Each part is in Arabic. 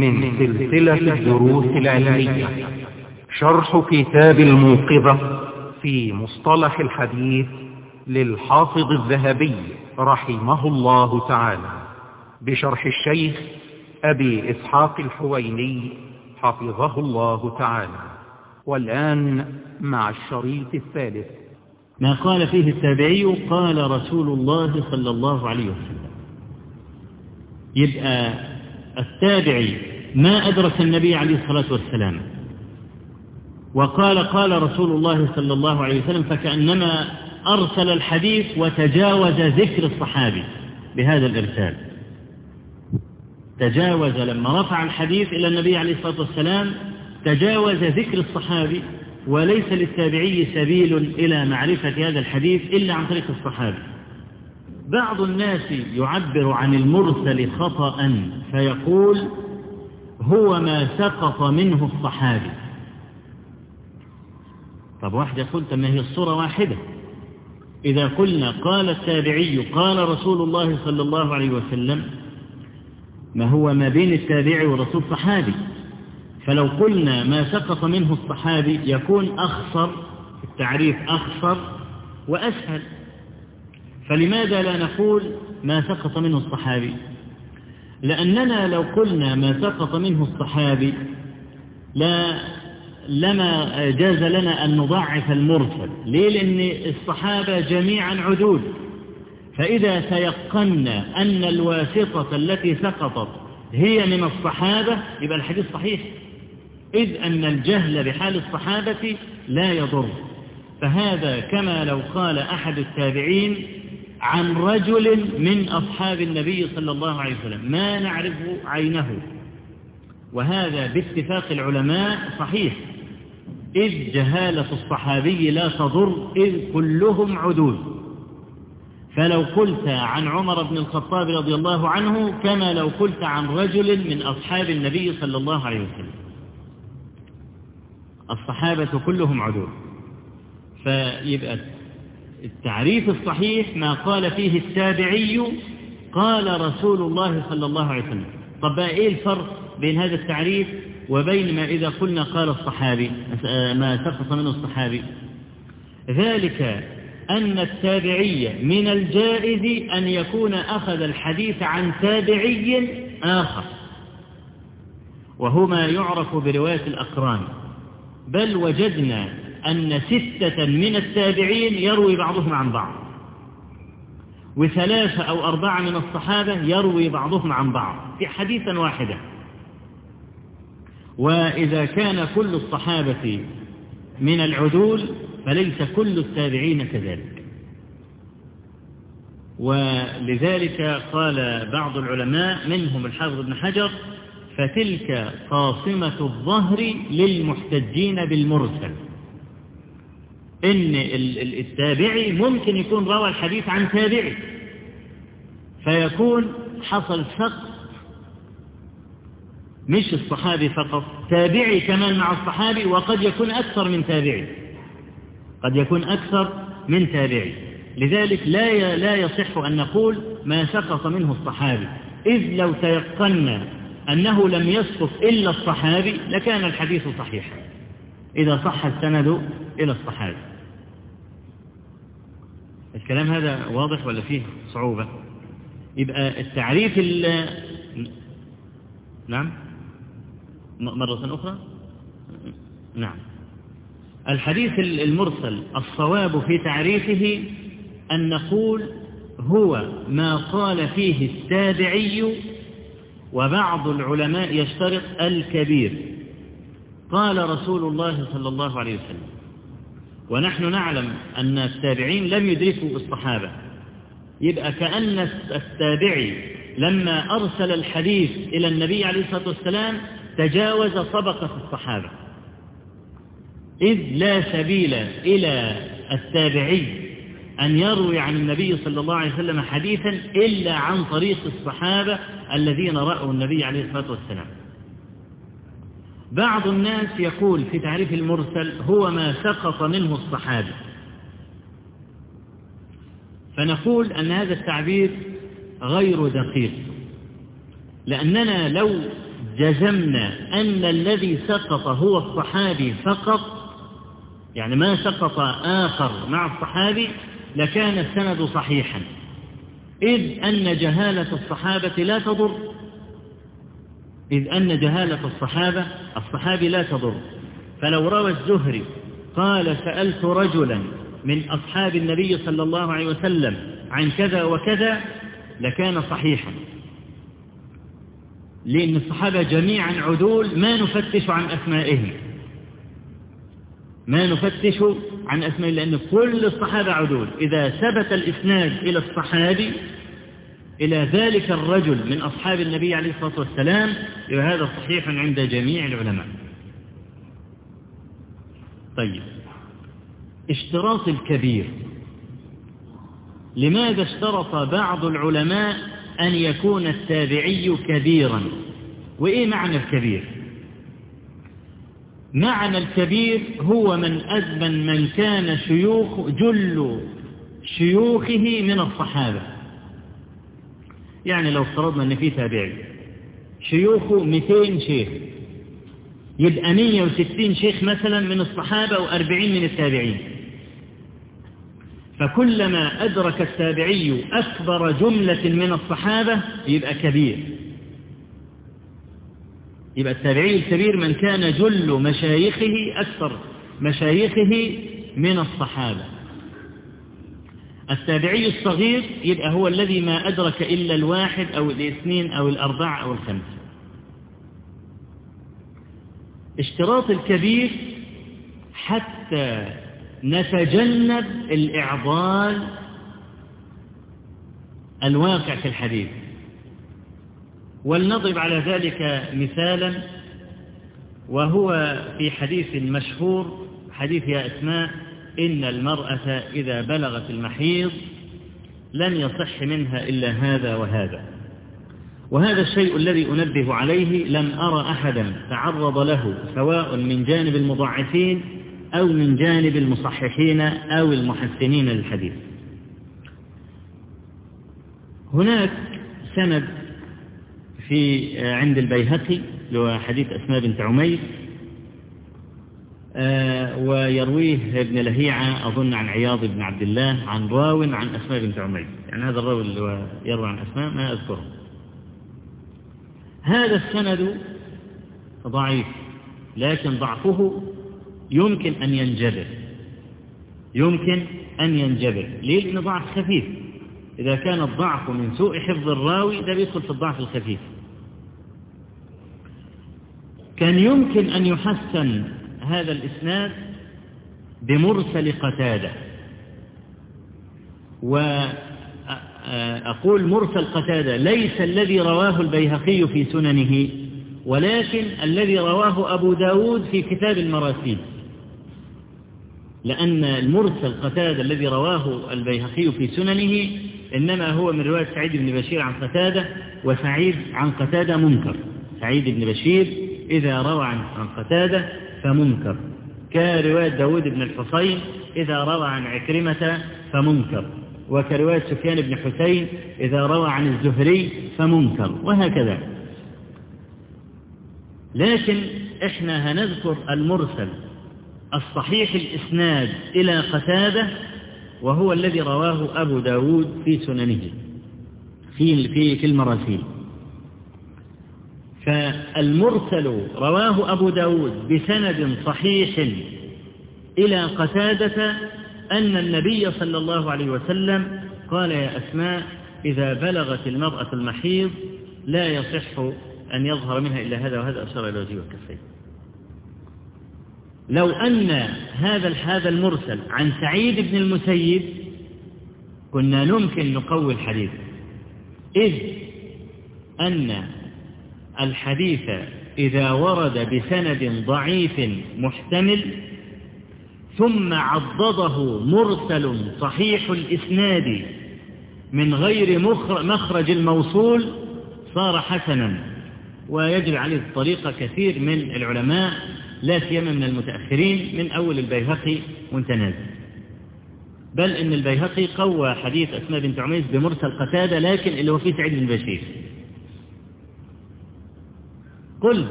من سلسلة الدروس العلمية. شرح كتاب الموقظة في مصطلح الحديث للحافظ الذهبي رحمه الله تعالى بشرح الشيخ أبي إسحاق الحويني حفظه الله تعالى. والآن مع الشريط الثالث. ما قال فيه التابعي؟ قال رسول الله صلى الله عليه وسلم. يبقى التابعي ما أدرك النبي عليه الصلاة والسلام. وقال قال رسول الله صلى الله عليه وسلم فكأنما أرسل الحديث وتجاوز ذكر الصحابي بهذا الإرسال. تجاوز لما رفع الحديث إلى النبي عليه الصلاة والسلام تجاوز ذكر الصحابي وليس للتابعي سبيل إلى معرفة هذا الحديث إلا عن طريق الصحابي. بعض الناس يعبر عن المرسل خطأ فيقول هو ما سقط منه الصحابي. طب واحد يقول ما هي الصورة واحدة. إذا قلنا قال التابعي قال رسول الله صلى الله عليه وسلم ما هو ما بين التابع والرسول صحابي. فلو قلنا ما سقط منه الصحابي يكون أخصر التعريف أخصر وأسهل. فلماذا لا نقول ما سقط منه الصحابي؟ لأننا لو قلنا ما سقط منه الصحابي لا لما جاز لنا أن نضعف المرسل. ليه؟ لأن الصحابة جميعا عدود فإذا تيقنا أن الواسطة التي سقطت هي من الصحابة يبقى الحديث صحيح. إذ أن الجهل بحال الصحابة لا يضر. فهذا كما لو قال أحد التابعين عن رجل من أصحاب النبي صلى الله عليه وسلم. ما نعرف عينه. وهذا باتفاق العلماء صحيح. إذ جهالة الصحابي لا تضر إذ كلهم عدول. فلو قلت عن عمر بن الخطاب رضي الله عنه كما لو قلت عن رجل من أصحاب النبي صلى الله عليه وسلم. الصحابة كلهم عدول. فيبقى التعريف الصحيح ما قال فيه التابعي قال رسول الله صلى الله عليه وسلم. طب بقى إيه الفرق بين هذا التعريف وبين ما إذا قلنا قال الصحابي؟ ما سقط منه الصحابي. ذلك أن التابعي من الجائز أن يكون أخذ الحديث عن تابعي آخر. وهو ما يعرف برواية الأقران. بل وجدنا أن ستة من التابعين يروي بعضهم عن بعض. وثلاثة أو أربعة من الصحابة يروي بعضهم عن بعض في حديثا واحدا وإذا كان كل الصحابة من العدول فليس كل التابعين كذلك. ولذلك قال بعض العلماء منهم الحافظ بن حجر فتلك قاصمة الظهر للمحتجين بالمرسل. إن التابعي ممكن يكون روى الحديث عن تابعي. فيكون حصل سقط. مش الصحابي فقط. تابعي كمان مع الصحابي وقد يكون أكثر من تابعي. قد يكون أكثر من تابعي. لذلك لا لا يصح أن نقول ما سقط منه الصحابي. إذ لو تيقنا أنه لم يسقط إلا الصحابي لكان الحديث صحيحا. إذا صح السند إلى الصحابي. الكلام هذا واضح ولا فيه صعوبة؟ يبقى التعريف نعم؟ مرة أخرى؟ نعم. الحديث المرسل الصواب في تعريفه أن نقول هو ما قال فيه التابعي وبعض العلماء يشترط الكبير. قال رسول الله صلى الله عليه وسلم ونحن نعلم أن التابعين لم يدركوا الصحابة يبقى كأن التابعي لما أرسل الحديث إلى النبي عليه الصلاة والسلام تجاوز طبقة الصحابة. إذ لا سبيل إلى التابعي أن يروي عن النبي صلى الله عليه وسلم حديثا إلا عن طريق الصحابة الذين رأوا النبي عليه الصلاة والسلام. بعض الناس يقول في تعريف المرسل هو ما سقط منه الصحابة فنقول أن هذا التعبير غير دقيق. لأننا لو جزمنا أن الذي سقط هو الصحابي فقط يعني ما سقط آخر مع الصحابي لكان السند صحيحا. إذ أن جهالة الصحابة لا تضر. إذ أن جهالة الصحابة الصحابي لا تضر. فلو روى الزهري قال سألت رجلا من أصحاب النبي صلى الله عليه وسلم عن كذا وكذا لكان صحيحا. لأن الصحابة جميعا عدول ما نفتش عن أسمائهم. ما نفتش عن أسماء لأن كل الصحابة عدول. إذا ثبت الإسناد إلى الصحابي إلى ذلك الرجل من أصحاب النبي عليه الصلاة والسلام يبقى هذا صحيح عند جميع العلماء. طيب. اشتراط الكبير. لماذا اشترط بعض العلماء أن يكون التابعي كبيرا؟ وإيه معنى الكبير؟ معنى الكبير هو من أزمن من كان شيوخ جل شيوخه من الصحابة. يعني لو افترضنا أن في تابعي. شيوخه 200 شيخ. يبقى 160 شيخ مثلا من الصحابة و40 من التابعين. فكلما أدرك التابعي أكبر جملة من الصحابة يبقى كبير. يبقى التابعي الكبير من كان جل مشايخه أكثر مشايخه من الصحابة. التابعي الصغير يبقى هو الذي ما أدرك إلا الواحد أو الاثنين أو الأربعة أو الخمسة. اشتراط الكبير حتى نتجنب الإعضال الواقع في الحديث. ولنضرب على ذلك مثالا وهو في حديث مشهور حديث يا أسماء إن المرأة إذا بلغت المحيض لن يصح منها إلا هذا وهذا. وهذا الشيء الذي أنبه عليه لم أرى أحدا تعرض له سواء من جانب المضعفين أو من جانب المصححين أو المحسنين للحديث. هناك سند في عند البيهقي اللي حديث أسماء بنت عمير ويرويه ابن لهيعة أظن عن عياض بن عبد الله عن راو عن أسماء بنت عمير. يعني هذا الراوي اللي يروي عن أسماء ما أذكره هذا السند ضعيف لكن ضعفه يمكن أن ينجبر. يمكن أن ينجبر. ليه؟ لأنه ضعف خفيف. إذا كان الضعف من سوء حفظ الراوي ده بيدخل في الضعف الخفيف. كان يمكن أن يحسن هذا الإسناد بمرسل قتادة. وأقول مرسل قتادة ليس الذي رواه البيهقي في سننه ولكن الذي رواه أبو داود في كتاب المراسيل. لأن المرسل قتادة الذي رواه البيهقي في سننه إنما هو من رواية سعيد بن بشير عن قتادة وسعيد عن قتادة منكر. سعيد بن بشير إذا روى عن قتادة فمنكر. كرواية داود بن الحصين إذا روى عن عكرمة فمنكر. وكرواية سفيان بن حسين إذا روى عن الزهري فمنكر. وهكذا. لكن إحنا هنذكر المرسل الصحيح الإسناد إلى قتادة وهو الذي رواه أبو داود في سننه في في المراسيل. فالمرسل رواه أبو داود بسند صحيح إلى قتادة أن النبي صلى الله عليه وسلم قال يا أسماء إذا بلغت المرأة المحيض لا يصح أن يظهر منها إلا هذا وهذا أشار إلى وجهه والكفين لو أن هذا هذا المرسل عن سعيد بن المسيب كنا نمكن نقوي الحديث. إذ أن الحديث إذا ورد بسند ضعيف محتمل ثم عضده مرسل صحيح الإسناد من غير مخرج الموصول صار حسنا ويجري عليه الطريقة كثير من العلماء لا سيما من المتأخرين من أول البيهقي وانت نازل. بل إن البيهقي قوى حديث أسماء بنت عميس بمرسل قتادة لكن اللي هو فيه سعيد بن بشير. قل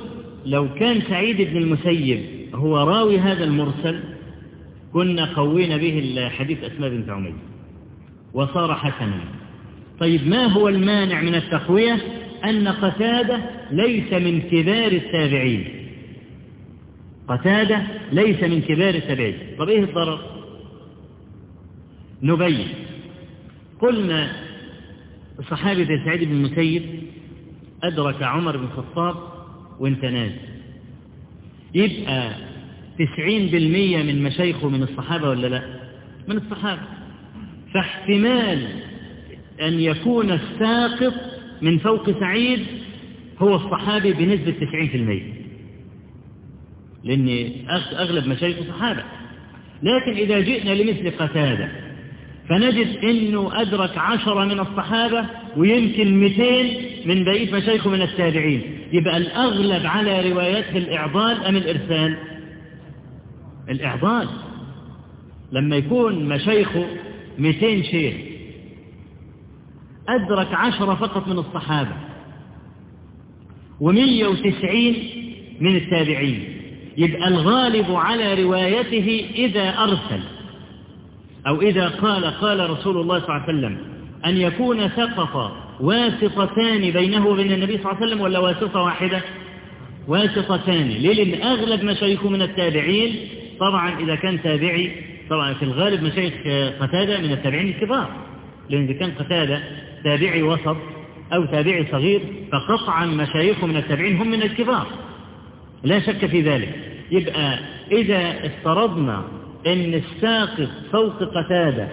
لو كان سعيد بن المسيب هو راوي هذا المرسل كنا قوينا به الحديث أسماء بنت عمير وصار حسنا. طيب ما هو المانع من التقوية؟ أن قتادة ليس من كبار التابعين. قتادة ليس من كبار التابعين. طب إيه الضرر؟ نبين. قلنا زي سعيد بن المسيب أدرك عمر بن الخطاب وانت نازل. يبقى تسعين بالمية من مشايخه من الصحابة ولا لا؟ من الصحابة. فاحتمال أن يكون الساقط من فوق سعيد هو الصحابي بنسبة تسعين في المية. لأن أغلب مشايخه صحابة. لكن إذا جئنا لمثل قتادة فنجد أنه أدرك عشرة من الصحابة ويمكن مئتين من بقية مشايخه من التابعين. يبقى الأغلب على رواياته الإعضال أم الإرسال الإعضال. لما يكون مشايخه 200 شيخ أدرك عشرة فقط من الصحابة ومية وتسعين من التابعين. يبقى الغالب على روايته إذا أرسل أو إذا قال قال رسول الله صلى الله عليه وسلم أن يكون سقط واسطتان بينه وبين النبي صلى الله عليه وسلم ولا واسطة واحدة؟ واسطتان. ليه؟ لأن أغلب مشايخه من التابعين طبعا إذا كان تابعي طبعا في الغالب مشايخ قتادة من التابعين الكبار. لأن إذا كان قتادة تابعي وسط أو تابعي صغير فقطعا مشايخه من التابعين هم من الكبار. لا شك في ذلك. يبقى إذا افترضنا أن الساقط فوق قتادة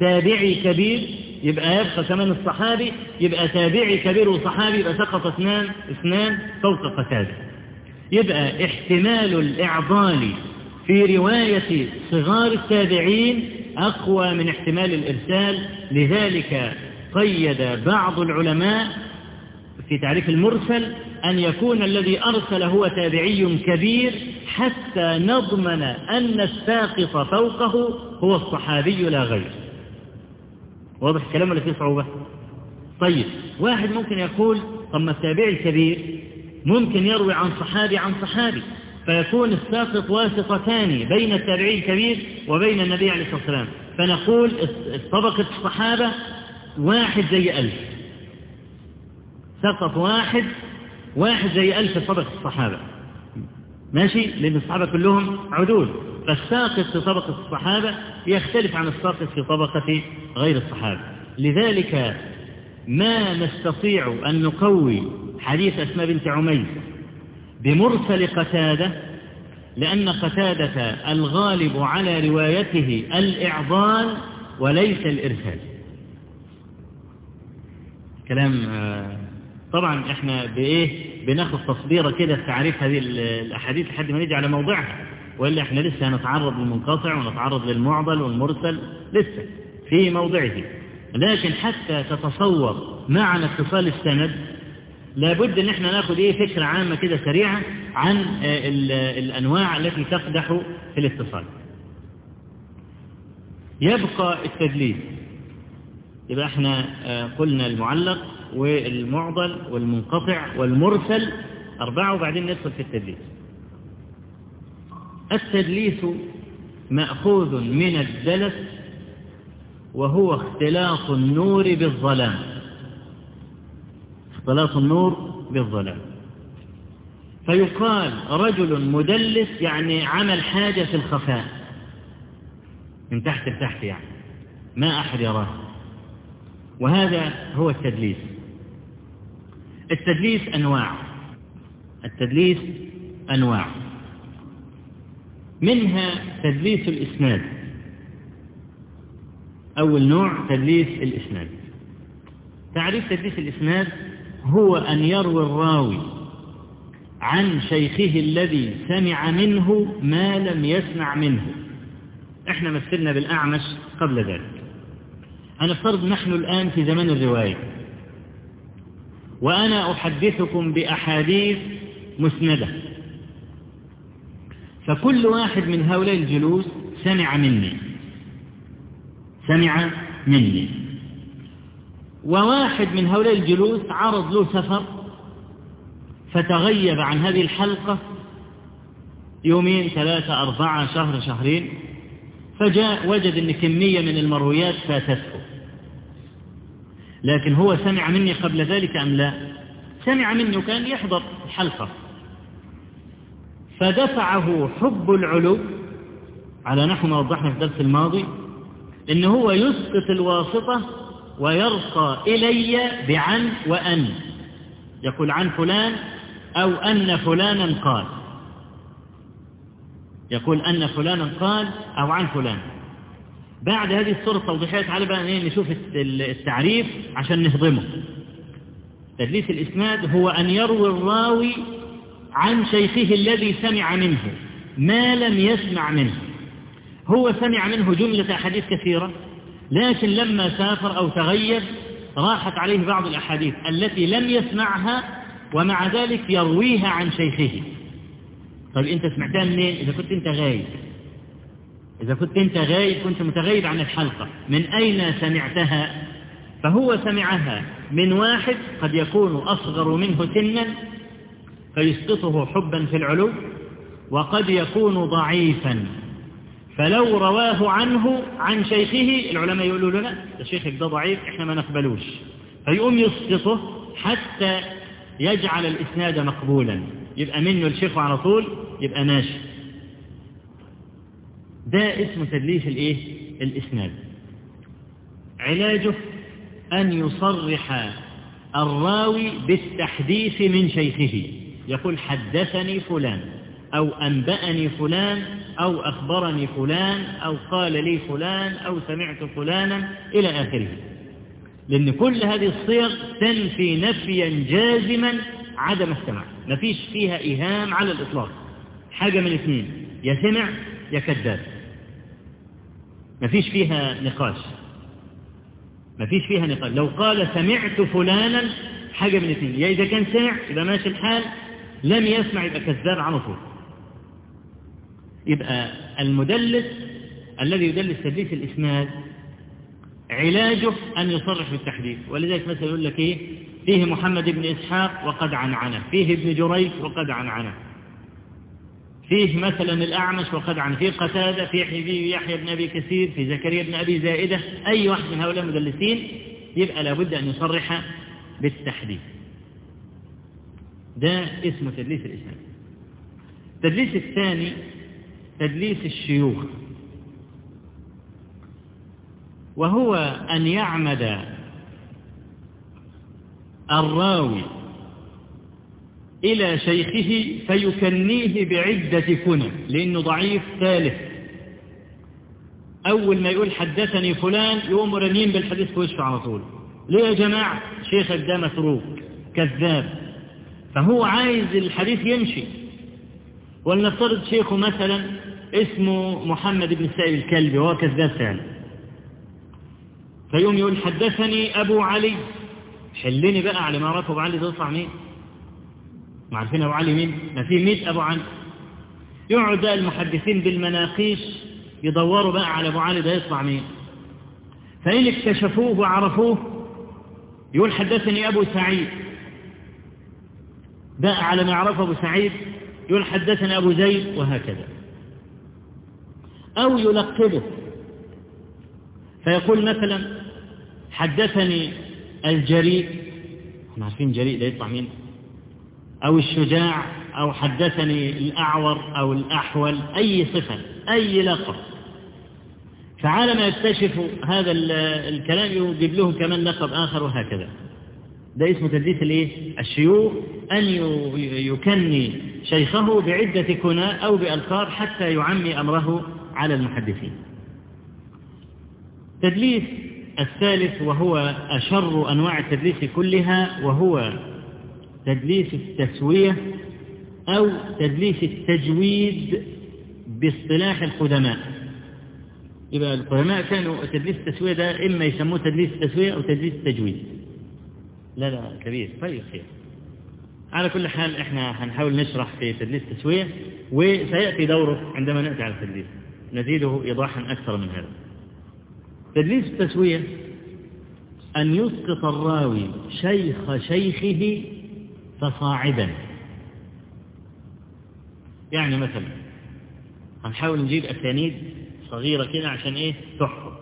تابعي كبير يبقى يبقى كمان الصحابي يبقى تابعي كبير وصحابي يبقى سقط اثنان اثنان فوق قتادة يبقى احتمال الإعضال في رواية صغار التابعين أقوى من احتمال الإرسال. لذلك قيد بعض العلماء في تعريف المرسل أن يكون الذي أرسل هو تابعي كبير حتى نضمن أن الساقط فوقه هو الصحابي لا غير. واضح الكلام ولا فيه صعوبة؟ طيب واحد ممكن يقول طب ما التابعي الكبير ممكن يروي عن صحابي عن صحابي فيكون الساقط واسطتان بين التابعي الكبير وبين النبي عليه الصلاة والسلام. فنقول طبقة الصحابة واحد زي ألف. سقط واحد واحد زي ألف طبقة الصحابة. ماشي؟ لأن الصحابة كلهم عدول. فالساقط في طبقة الصحابة يختلف عن الساقط في طبقة غير الصحابة. لذلك ما نستطيع أن نقوي حديث أسماء بنت عميس بمرسل قتادة لأن قتادة الغالب على روايته الإعضال وليس الإرسال. كلام طبعا إحنا بإيه؟ بناخد تصبيرة كده في تعريف هذه الأحاديث لحد ما نيجي على موضعها. وإلا إحنا لسه هنتعرض للمنقطع ونتعرض للمعضل والمرسل لسه في موضعه. لكن حتى تتصور معنى اتصال السند لابد ان إحنا ناخد إيه فكرة عامة كده سريعة عن الانواع التي تقدح في الاتصال. يبقى التدليس يبقى إحنا قلنا المعلق والمعضل والمنقطع والمرسل أربعة وبعدين ندخل في التدليس التدليس مأخوذ من الدلس وهو اختلاط النور بالظلام. اختلاط النور بالظلام. فيقال رجل مدلس يعني عمل حاجة في الخفاء. من تحت لتحت يعني. ما أحد يراه. وهذا هو التدليس. التدليس أنواع. التدليس أنواع. منها تدليس الإسناد. أول نوع تدليس الإسناد. تعريف تدليس الإسناد هو أن يروي الراوي عن شيخه الذي سمع منه ما لم يسمع منه. إحنا مثلنا بالأعمش قبل ذلك. هنفترض نحن الآن في زمن الرواية. وأنا أحدثكم بأحاديث مسندة. فكل واحد من هؤلاء الجلوس سمع مني. سمع مني. وواحد من هؤلاء الجلوس عرض له سفر فتغيب عن هذه الحلقة يومين ثلاثة أربعة شهر شهرين فجاء وجد أن كمية من المرويات فاتته. لكن هو سمع مني قبل ذلك أم لا؟ سمع مني وكان يحضر الحلقة. فدفعه حب العلو على نحو ما وضحنا في الدرس الماضي إن هو يسقط الواسطة ويرقى إلي بعن وأن. يقول عن فلان أو أن فلانا قال. يقول أن فلانا قال أو عن فلان. بعد هذه الصورة التوضيحية تعالى بقى إيه نشوف التعريف عشان نهضمه. تدليس الإسناد هو أن يروي الراوي عن شيخه الذي سمع منه ما لم يسمع منه. هو سمع منه جملة أحاديث كثيرة لكن لما سافر أو تغيب راحت عليه بعض الأحاديث التي لم يسمعها ومع ذلك يرويها عن شيخه. طيب أنت سمعتها منين؟ إذا كنت أنت غايب. إذا كنت أنت غايب كنت متغيب عن الحلقة. من أين سمعتها؟ فهو سمعها. من واحد قد يكون أصغر منه سنا فيسقطه حبا في العلو وقد يكون ضعيفا. فلو رواه عنه عن شيخه العلماء يقولوا له لا الشيخ ده ضعيف إحنا ما نقبلوش. فيقوم يسقطه حتى يجعل الإسناد مقبولا. يبقى منه الشيخ على طول يبقى ماشي. ده اسم تدليس الإيه؟ الإسناد. علاجه أن يصرح الراوي بالتحديث من شيخه. يقول حدثني فلان أو أنبأني فلان أو أخبرني فلان أو قال لي فلان أو سمعت فلانا إلى آخره. لأن كل هذه الصيغ تنفي نفيا جازما عدم السمع فيش فيها إيهام على الإطلاق. حاجة من اثنين يا سمع يا كذاب ما فيش فيها نقاش. ما فيش فيها نقاش. لو قال سمعت فلانا حاجة من اثنين. يا إذا كان سمع يبقى ماشي الحال. لم يسمع يبقى كذاب على طول. يبقى المدلس الذي يدلس تدليس الإسناد علاجه أن يصرح بالتحديث. ولذلك مثلا يقول لك إيه؟ فيه محمد بن إسحاق وقد عنعنه. فيه ابن جريج وقد عنعنه. فيه مثلا الأعمش وقد عن فيه قتادة فيه يحيى بن أبي كثير في زكريا بن أبي زائدة. أي واحد من هؤلاء المدلسين يبقى لابد أن يصرح بالتحديث. ده اسمه تدليس الإسناد التدليس الثاني تدليس الشيوخ. وهو أن يعمد الراوي إلى شيخه فيكنيه بعدة كنى لأنه ضعيف ثالث. أول ما يقول حدثني فلان يقوم رنين بالحديث في وشه على طول. ليه يا جماعة؟ شيخك ده متروك كذاب. فهو عايز الحديث يمشي. ولنفترض شيخه مثلا اسمه محمد بن سائل الكلبي وهو كذاب فعلا. فيوم يقول حدثني أبو علي. حلني بقى على ما عرفه أبو علي ده يطلع مين؟ ما عارفين أبو علي مين؟ ما في مئة أبو علي. يقعد بقى المحدثين بالمناقيش يدوروا بقى على أبو علي ده يطلع مين؟ فإن اكتشفوه وعرفوه يقول حدثني أبو سعيد. بقى على ما يعرفه أبو سعيد يقول حدثنا أبو زيد وهكذا. أو يلقبه. فيقول مثلا حدثني الجريء. إحنا عارفين جريء ده يطلع مين أو الشجاع أو حدثني الأعور أو الأحول أي صفة أي لقب. فعلى ما يكتشف هذا الكلام يجيب له كمان لقب آخر وهكذا. ده اسمه تدليس الايه؟ الشيوخ أن يكني شيخه بعدة كنى أو بألقاب حتى يعمي أمره على المحدثين. تدليس الثالث وهو أشر أنواع التدليس كلها وهو تدليس التسوية أو تدليس التجويد باصطلاح القدماء يبقى القدماء كانوا تدليس التسوية ده إما يسموه تدليس التسوية أو تدليس التجويد. لا لا كبير طيب خير. على كل حال إحنا هنحاول نشرح في تدليس التسوية وسيأتي دوره عندما نأتي على التدليس. نزيده إيضاحا أكثر من هذا. تدليس التسوية أن يسقط الراوي شيخ شيخه فصاعدا. يعني مثلا هنحاول نجيب أسانيد صغيرة كده عشان إيه؟ تحفظ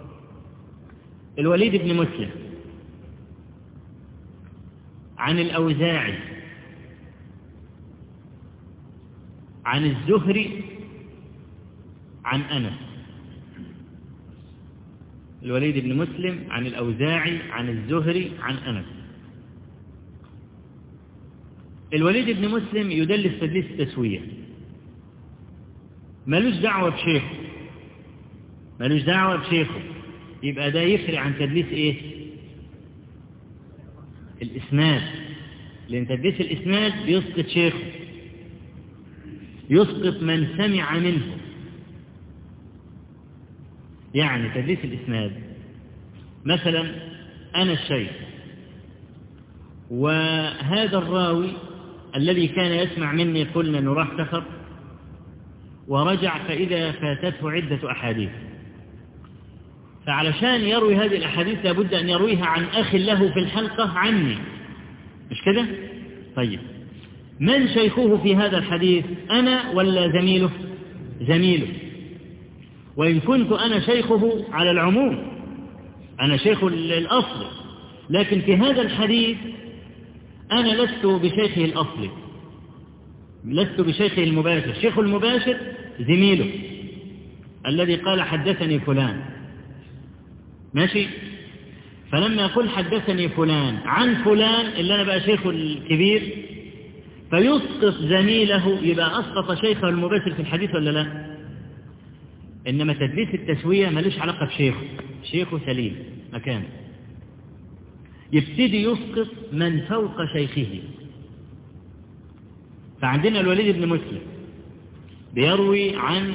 الوليد بن مسلم عن الأوزاعي عن الزهري عن أنس. الوليد بن مسلم عن الأوزاعي عن الزهري عن أنس. الوليد بن مسلم يدلس تدليس التسوية. ملوش دعوة بشيخه. ملوش دعوة بشيخه. يبقى ده يفرق عن تدليس إيه؟ الإسناد. لأن تدليس الإسناد بيسقط شيخه. يسقط من سمع منه. يعني تدليس الإسناد. مثلا أنا الشيخ. وهذا الراوي الذي كان يسمع مني قلنا إنه راح سفر ورجع فإذا فاتته عدة أحاديث. فعلشان يروي هذه الأحاديث لابد أن يرويها عن أخ له في الحلقة عني. مش كده؟ طيب. من شيخه في هذا الحديث؟ أنا ولا زميله؟ زميله. وإن كنت أنا شيخه على العموم. أنا شيخ الأصل لكن في هذا الحديث أنا لست بشيخه الأصلي لست بشيخه المباشر. شيخ المباشر زميله. الذي قال حدثني فلان. ماشي؟ فلما يقول حدثني فلان عن فلان اللي أنا بقى شيخه الكبير فيسقط زميله يبقى أسقط شيخه المباشر في الحديث ولا لا؟ إنما تدليس التسوية ملوش علاقة بشيخه شيخه سليم مكانه. يبتدي يسقط من فوق شيخه. فعندنا الوليد بن مسلم بيروي عن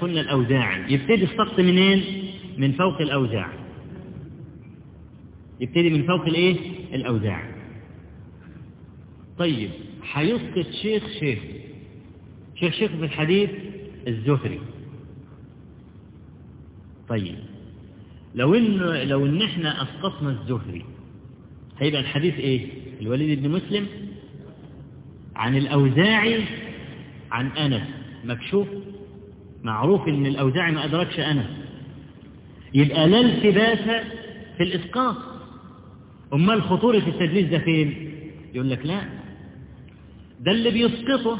قلنا الأوزاعي. يبتدي السقط منين؟ من فوق الأوزاعي يبتدي من فوق الإيه؟ الأوزاعي طيب هيسقط شيخ شيخ. شيخ شيخ في الحديث الزهري. طيب لو ان لو إن إحنا أسقطنا الزهري هيبقى الحديث إيه؟ الوليد بن مسلم عن الأوزاعي عن أنس. مكشوف؟ معروف إن الأوزاعي ما أدركش أنس. يبقى لا التباس في الإسقاط. أمال خطورة التدليس ده فين؟ يقول لك لا. ده اللي بيسقطه.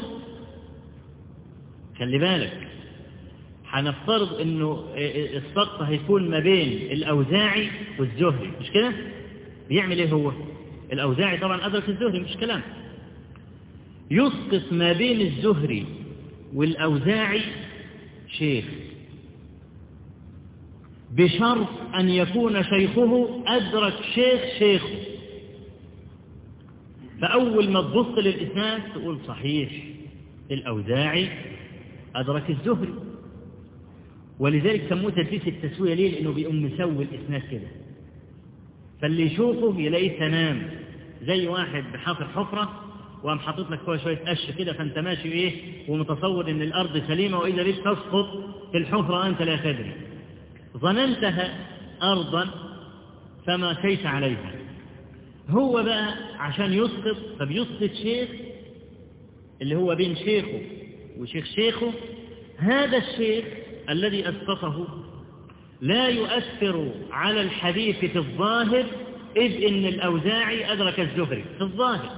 خلي بالك. هنفترض إنه السقط هيكون ما بين الأوزاعي والزهري. مش كده؟ بيعمل إيه هو؟ الأوزاعي طبعا أدرك الزهري مش كلام. يسقط ما بين الزهري والأوزاعي شيخ. بشرط أن يكون شيخه أدرك شيخ شيخه. فأول ما تبص للإسناد تقول صحيح الأوزاعي أدرك الزهري. ولذلك سموه تدليس التسوية ليه؟ لأنه بيقوم مسوي الإسناد كده. فاللي يشوفه يلاقيه تمام زي واحد بحفر حفرة وقام حاطط لك فيها شوية قش كده فأنت ماشي إيه؟ ومتصور إن الأرض سليمة وإذا بيك تسقط في الحفرة أنت لا تدري. ظننتها ارضا فما كيت عليها. هو بقى عشان يسقط فبيسقط شيخ اللي هو بين شيخه وشيخ شيخه هذا الشيخ الذي أسقطه لا يؤثر على الحديث في الظاهر إذ إن الأوزاعي أدرك الزهري في الظاهر.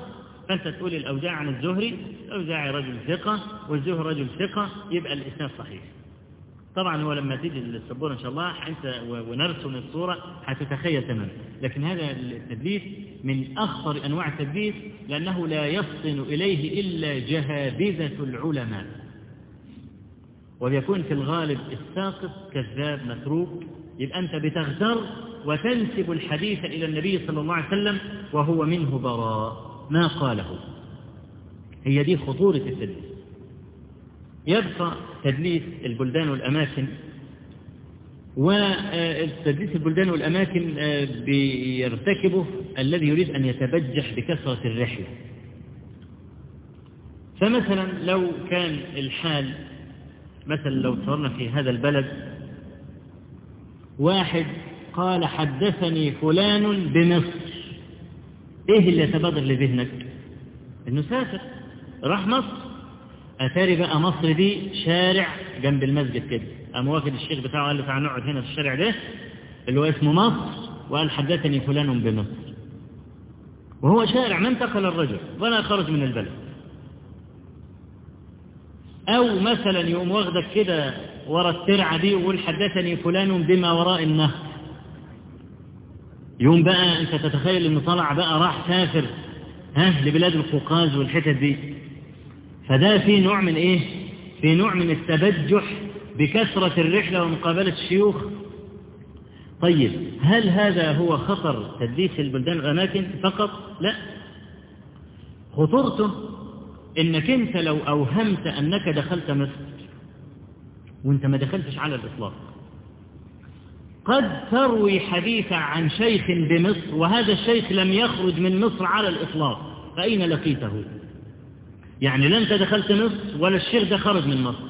فأنت تقول الأوزاعي عن الزهري الأوزاعي رجل ثقة والزهري رجل ثقة يبقى الإسناد صحيح. طبعا هو لما تيجي للسبورة إن شاء الله أنت ونرسم الصورة هتتخيل تماما. لكن هذا التدليس من أخطر أنواع التدليس لأنه لا يفطن إليه إلا جهابذة العلماء. ويكون في الغالب الساقط كذاب متروك. يبقى أنت بتغتر وتنسب الحديث إلى النبي صلى الله عليه وسلم وهو منه براء. ما قاله. هي دي خطورة التدليس يبقى تدليس البلدان والأماكن وتدليس البلدان والأماكن بيرتكبه الذي يريد أن يتبجح بكثرة الرحلة. فمثلا لو كان الحال مثلا لو صرنا في هذا البلد واحد قال حدثني فلان بمصر إيه اللي يتبادر لذهنك؟ إنه سافر راح مصر. أتاري بقى مصر دي شارع جنب المسجد كده. قام واخد الشيخ بتاعه قال له تعالى نقعد هنا في الشارع ده. اللي هو اسمه مصر وقال حدثني فلان بمصر. وهو شارع ما انتقل الرجل ولا خرج من البلد. أو مثلا يقوم واخدك كده ورا الترعة دي ويقول حدثني فلان بما وراء النهر. يوم بقى أنت تتخيل انه طلع بقى راح سافر ها لبلاد القوقاز والحتت دي. فده في نوع من إيه؟ في نوع من التبجح بكثرة الرحلة ومقابلة الشيوخ. طيب هل هذا هو خطر تدليس البلدان الأماكن فقط؟ لا. خطورته إنك أنت لو أوهمت أنك دخلت مصر وأنت ما دخلتش على الإطلاق قد تروي حديثا عن شيخ بمصر وهذا الشيخ لم يخرج من مصر على الإطلاق فأين لقيته؟ يعني لا أنت دخلت مصر ولا الشيخ ده خرج من مصر.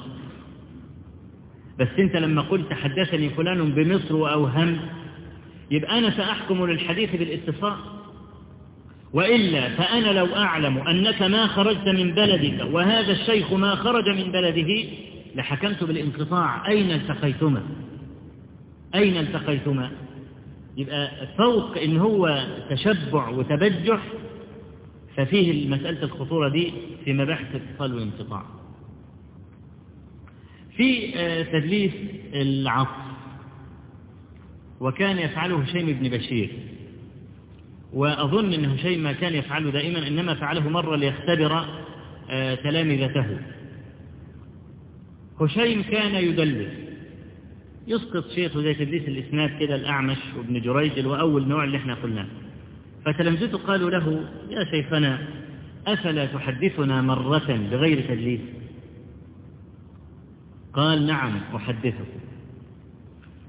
بس أنت لما قلت حدثني فلان بمصر وأوهم يبقى أنا سأحكم للحديث بالاتصال وإلا فأنا لو أعلم أنك ما خرجت من بلدك وهذا الشيخ ما خرج من بلده لحكمت بالانقطاع. أين التقيتما؟ أين التقيتما؟ يبقى فوق إن هو تشبع وتبجح ففيه مسألة الخطورة دي في مباحث اتصال وانقطاع في تدليس العصر وكان يفعله هشيم بن بشير. وأظن أن هشيم ما كان يفعله دائما إنما فعله مرة ليختبر تلامذته هشيم كان يدلس. يسقط شيخه زي تدليس الإسناد كده الأعمش وابن جريج اللي هو أول نوع اللي إحنا قلناه. فتلامذته قالوا له يا شيخنا أفلا تحدثنا مرة بغير تدليس؟ قال نعم أحدثكم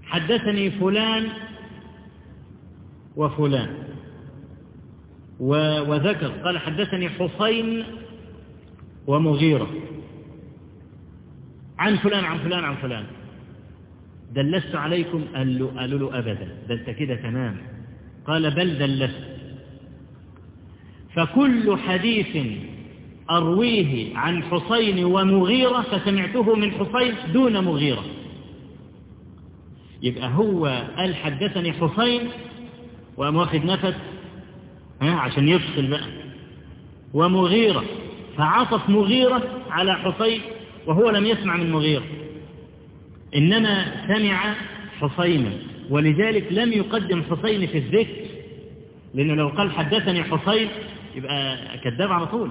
حدثني فلان وفلان. وذكر. قال حدثني حسين ومغيرة. عن فلان عن فلان عن فلان. دلست عليكم؟ قالوا له أبدا. انت كده تمام. قال بل دلست. فكل حديث أرويه عن حسين ومغيرة فسمعته من حسين دون مغيرة. يبقى هو قال حدثني حسين وقام واخد نفس ها عشان يفصل بقى. ومغيرة فعطف مغيرة على حسين وهو لم يسمع من مغيرة. إنما سمع حسينا ولذلك لم يقدم حسين في الذكر لأنه لو قال حدثني حسين يبقى كذاب على طول.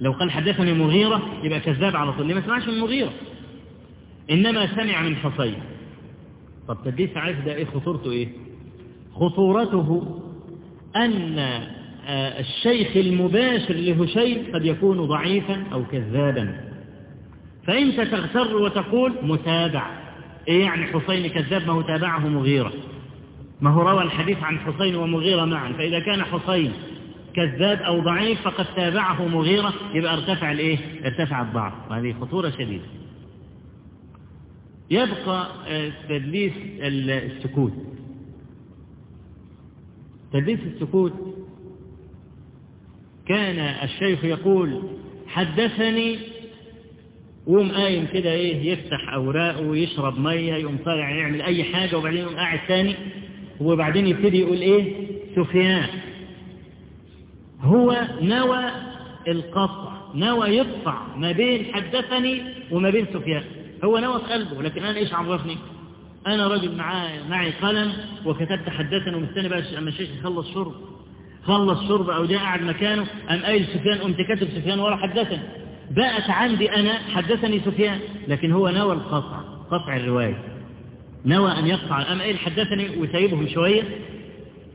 لو قال حدثني مغيرة يبقى كذاب على طول. ليه ما سمعش من مغيرة؟ إنما سمع من حسين طب تدليس عارف ده إيه خطورته إيه؟ خطورته أن الشيخ المباشر لهشيم قد يكون ضعيفا أو كذابا. فأنت تغتر وتقول متابع. إيه يعني حسين كذاب؟ ما هو تابعه مغيرة. ما هو روى الحديث عن حسين ومغيرة معا. فإذا كان حسين كذاب أو ضعيف فقد تابعه مغيرة يبقى ارتفع الإيه؟ ارتفع الضعف. وهذه خطورة شديدة. يبقى تدليس السكوت. تدليس السكوت. كان الشيخ يقول حدثني ويقوم قايم كده إيه؟ يفتح أوراقه ويشرب مية يقوم طالع يعمل أي حاجة وبعدين يقوم قاعد ثاني وبعدين يبتدي يقول إيه؟ سفيان. هو نوى القطع نوى يقطع ما بين حدثني وما بين سفيان. هو نوى في قلبه لكن أنا إيش عرفني؟ أنا رجل معاي معي قلم وكتبت حدثني ومستني بقى أما الشيخ يخلص شرب. خلص شرب أو جاء قاعد مكانه قام قايل سفيان قمت كاتب سفيان ورا حدثني. بقت عندي أنا حدثني سفيان لكن هو نوى القطع قطع الرواية. نوى أن يقطع أما إيه حدثني وسايبهم شوية.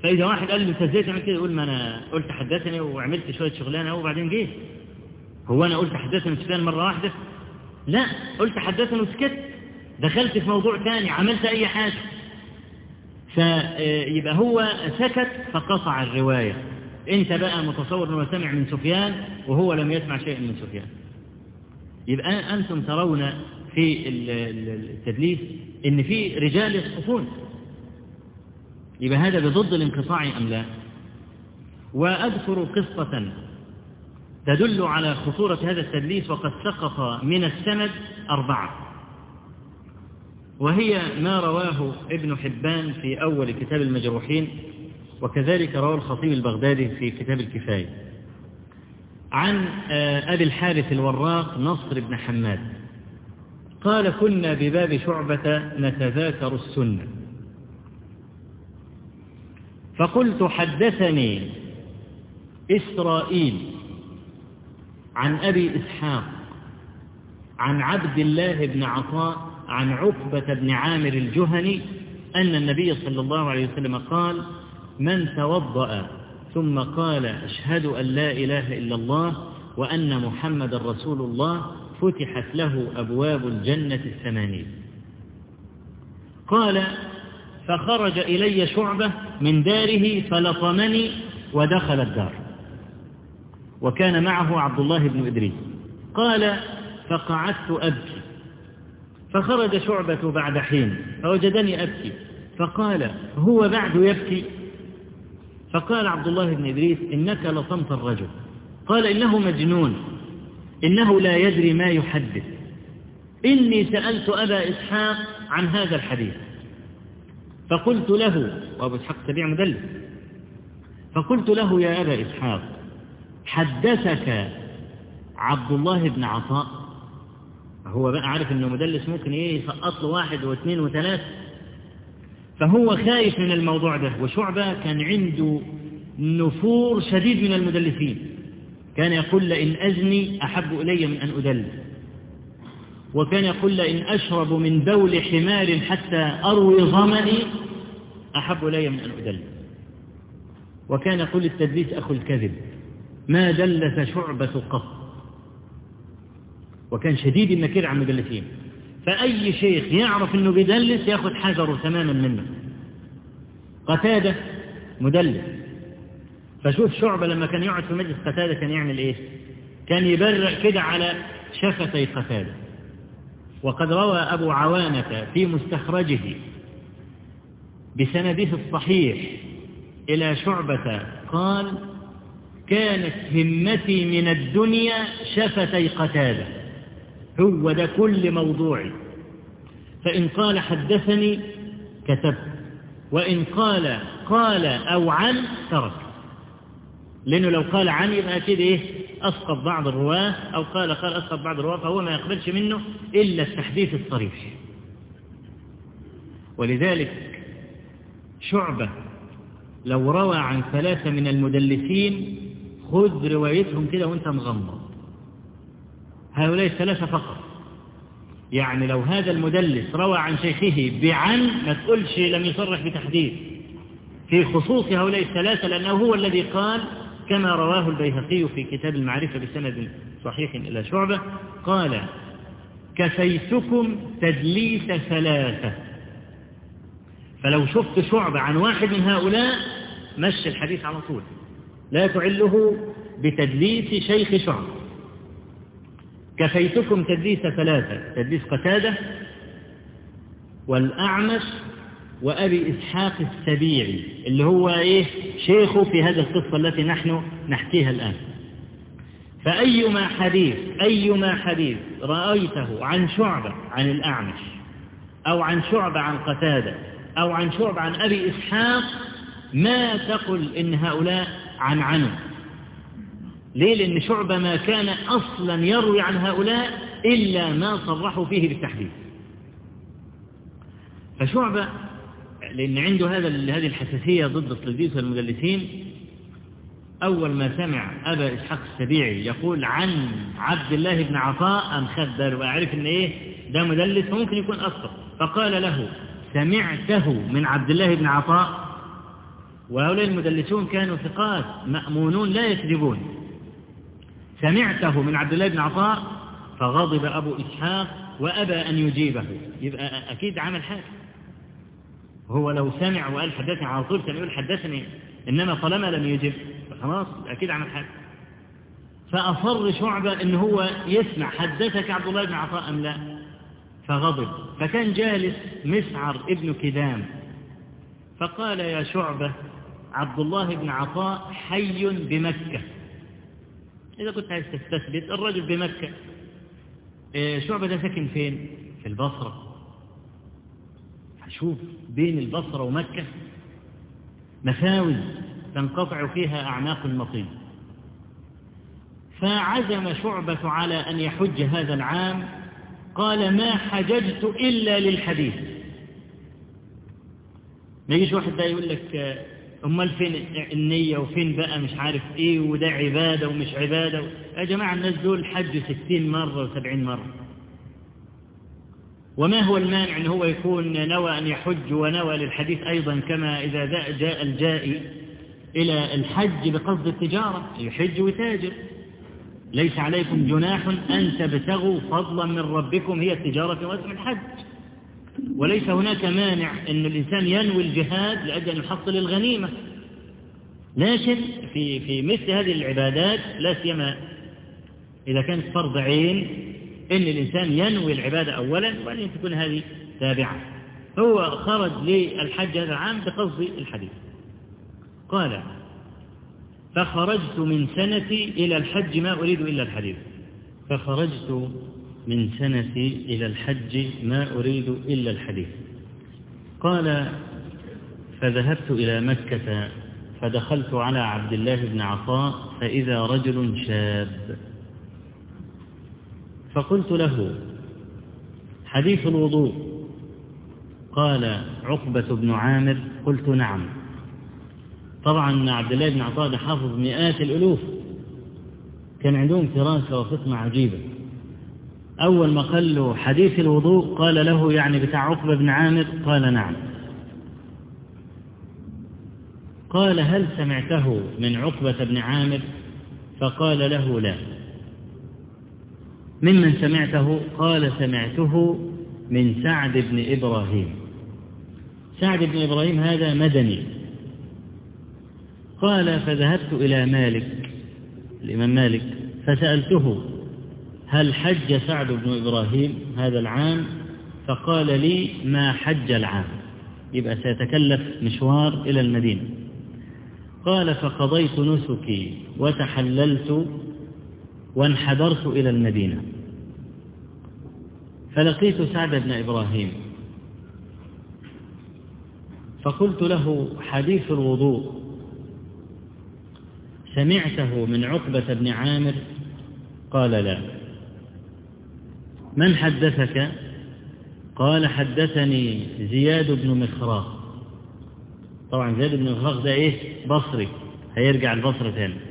فإذا واحد قال لي أنت إزاي تعمل كده يقول ما أنا قلت حدثني وعملت شوية شغلانة وبعدين جيت. هو أنا قلت حدثني سفيان مرة واحدة؟ لا قلت حدثني وسكت. دخلت في موضوع ثاني عملت أي حاجة. فيبقى هو سكت فقطع الرواية. أنت بقى متصور إنه سمع من سفيان وهو لم يسمع شيء من سفيان. يبقى أنتم ترون في التدليس إن في رجال يسقطون. يبقى هذا بضد الانقطاع أم لا؟ وأذكر قصة تدل على خطورة هذا التدليس وقد سقط من السند أربعة. وهي ما رواه ابن حبان في أول كتاب المجروحين وكذلك رواه الخطيب البغدادي في كتاب الكفاية. عن أبي الحارث الوراق نصر بن حماد. قال كنا بباب شعبة نتذاكر السنة. فقلت حدثني إسرائيل عن أبي إسحاق عن عبد الله بن عطاء عن عقبة بن عامر الجهني أن النبي صلى الله عليه وسلم قال من توضأ ثم قال أشهد أن لا إله إلا الله وأن محمد رسول الله فتحت له أبواب الجنة الثمانين. قال فخرج إلي شعبة من داره فلطمني ودخل الدار. وكان معه عبد الله بن إدريس. قال فقعدت أبكي. فخرج شعبة بعد حين فوجدني أبكي. فقال هو بعد يبكي؟ فقال عبد الله بن إدريس إنك لطمت الرجل. قال إنه مجنون. إنه لا يدري ما يحدث. إني سألت أبا إسحاق عن هذا الحديث. فقلت له وأبو إسحاق سبيع مدلس فقلت له يا أبا إسحاق حدثك عبد الله بن عطاء؟ هو بقى عارف إنه مدلس ممكن إيه يسقط له واحد واثنين وثلاث؟ فهو خايف من الموضوع ده وشعبة كان عنده نفور شديد من المدلسين كان يقول لئن أزني أحب إلي من أن أدلس وكان يقول لئن أشرب من بول حمار حتى أروي ظمني أحب إلي من أن أدلس وكان يقول التدليس أخو الكذب ما دلس شعبة قط. وكان شديد النكير عن المدلسين فأي شيخ يعرف أنه بيدلس يأخذ حذره تماما منه. قتادة مدلس. فشوف شعبة لما كان يقعد في مجلس قتادة كان يعمل إيه كان يبرع كده على شفتي قتادة. وقد روى أبو عوانة في مستخرجه بسنده الصحيح إلى شعبة قال كانت همتي من الدنيا شفتي قتادة هو ده كل موضوعي فإن قال حدثني كتبت وإن قال قال أو عن ترك. لأنه لو قال عن يبقى أكيد إيه؟ أسقط بعض الرواة أو قال قال أسقط بعض الرواة فهو ما يقبلش منه إلا التحديث الصريح ولذلك شعبة لو روى عن ثلاثة من المدلسين خذ روايتهم كده وانت مغمض. هؤلاء الثلاثة فقط. يعني لو هذا المدلس روى عن شيخه بعن ما تقولش لم يصرح بتحديث. في خصوص هؤلاء الثلاثة لأنه هو الذي قال كما رواه البيهقي في كتاب المعرفة بسند صحيح إلى شعبة قال كفيتكم تدليس ثلاثة. فلو شفت شعبة عن واحد من هؤلاء مشي الحديث على طول. لا تعله بتدليس شيخ شعبة كفيتكم تدليس ثلاثة. تدليس قتادة. والأعمش وأبي إسحاق السبيعي اللي هو إيه؟ شيخه في هذه القصة التي نحن نحكيها الآن. فأيما حديث أيما حديث رأيته عن شعبة عن الأعمش أو عن شعبة عن قتادة أو عن شعبة عن أبي إسحاق ما تقل إن هؤلاء عن عنه. ليه؟ لأن شعبة ما كان أصلا يروي عن هؤلاء إلا ما صرحوا فيه بالتحديث. فشعبة لأن عنده هذا هذه الحساسية ضد التلبيس والمدلسين أول ما سمع أبا إسحاق السبيعي يقول عن عبد الله بن عطاء أم خدر وأعرف أن إيه ده مدلس فممكن يكون أسقط فقال له سمعته من عبد الله بن عطاء؟ وهؤلاء المدلسون كانوا ثقات مأمونون لا يكذبون. سمعته من عبد الله بن عطاء فغضب أبو إسحاق وأبى أن يجيبه. يبقى أكيد عمل حاجة هو لو سمع وقال حدثني على طول كان يقول حدثني إنما طالما لم يجب. خلاص أكيد عمل حاجة. فأصر شعبة إن هو يسمع حدثك عبد الله بن عطاء أم لا؟ فغضب. فكان جالس مسعر ابن كدام. فقال يا شعبة عبد الله بن عطاء حي بمكة. إذا كنت عايز تستثبت الرجل بمكة. إيه، شعبة ده ساكن فين؟ في البصرة. هشوف بين البصرة ومكة مفاوز تنقطع فيها أعناق المطين فعزم شعبة على أن يحج هذا العام قال ما حججت إلا للحديث. ما يجيش واحد بقى يقول لك أمال فين النية وفين بقى مش عارف إيه وده عبادة ومش عبادة. يا جماعة الناس دول حجوا ستين مرة وسبعين مرة. وما هو المانع أن هو يكون نوى أن يحج ونوى للحديث أيضا كما إذا جاء الجائي إلى الحج بقصد التجارة يحج وتاجر ليس عليكم جناح أن تبتغوا فضلا من ربكم هي التجارة واسم الحج. وليس هناك مانع أن الإنسان ينوي الجهاد لأجل أن يحصل الغنيمة. لكن في في مثل هذه العبادات لا سيما إذا كانت فرض عين أن الإنسان ينوي العبادة أولا وأن تكون هذه تابعة. هو خرج للحج هذا العام بقصد الحديث. قال فخرجت من سنتي إلى الحج ما أريد إلا الحديث. فخرجت من سنتي إلى الحج ما أريد إلا الحديث. قال فذهبت إلى مكة فدخلت على عبد الله بن عطاء فإذا رجل شاب. فقلت له حديث الوضوء؟ قال عقبة بن عامر. قلت نعم. طبعا عبد الله بن عطاء حافظ مئات الألوف. كان عندهم فراسة وفطنة عجيبة. أول ما قال له حديث الوضوء قال له يعني بتاع عقبة بن عامر؟ قال نعم. قال هل سمعته من عقبة بن عامر؟ فقال له لا. ممن سمعته؟ قال سمعته من سعد بن إبراهيم. سعد بن إبراهيم هذا مدني. قال فذهبت إلى مالك الإمام مالك فسألته هل حج سعد بن إبراهيم هذا العام؟ فقال لي ما حج العام. يبقى سيتكلف مشوار إلى المدينة. قال فقضيت نسكي وتحللت وانحدرت إلى المدينة. فلقيت سعد بن إبراهيم. فقلت له حديث الوضوء. سمعته من عقبة بن عامر. قال لا. من حدثك؟ قال حدثني زياد بن مخراق. طبعا زياد بن مخراق ده إيه؟ بصري. هيرجع البصرة ثاني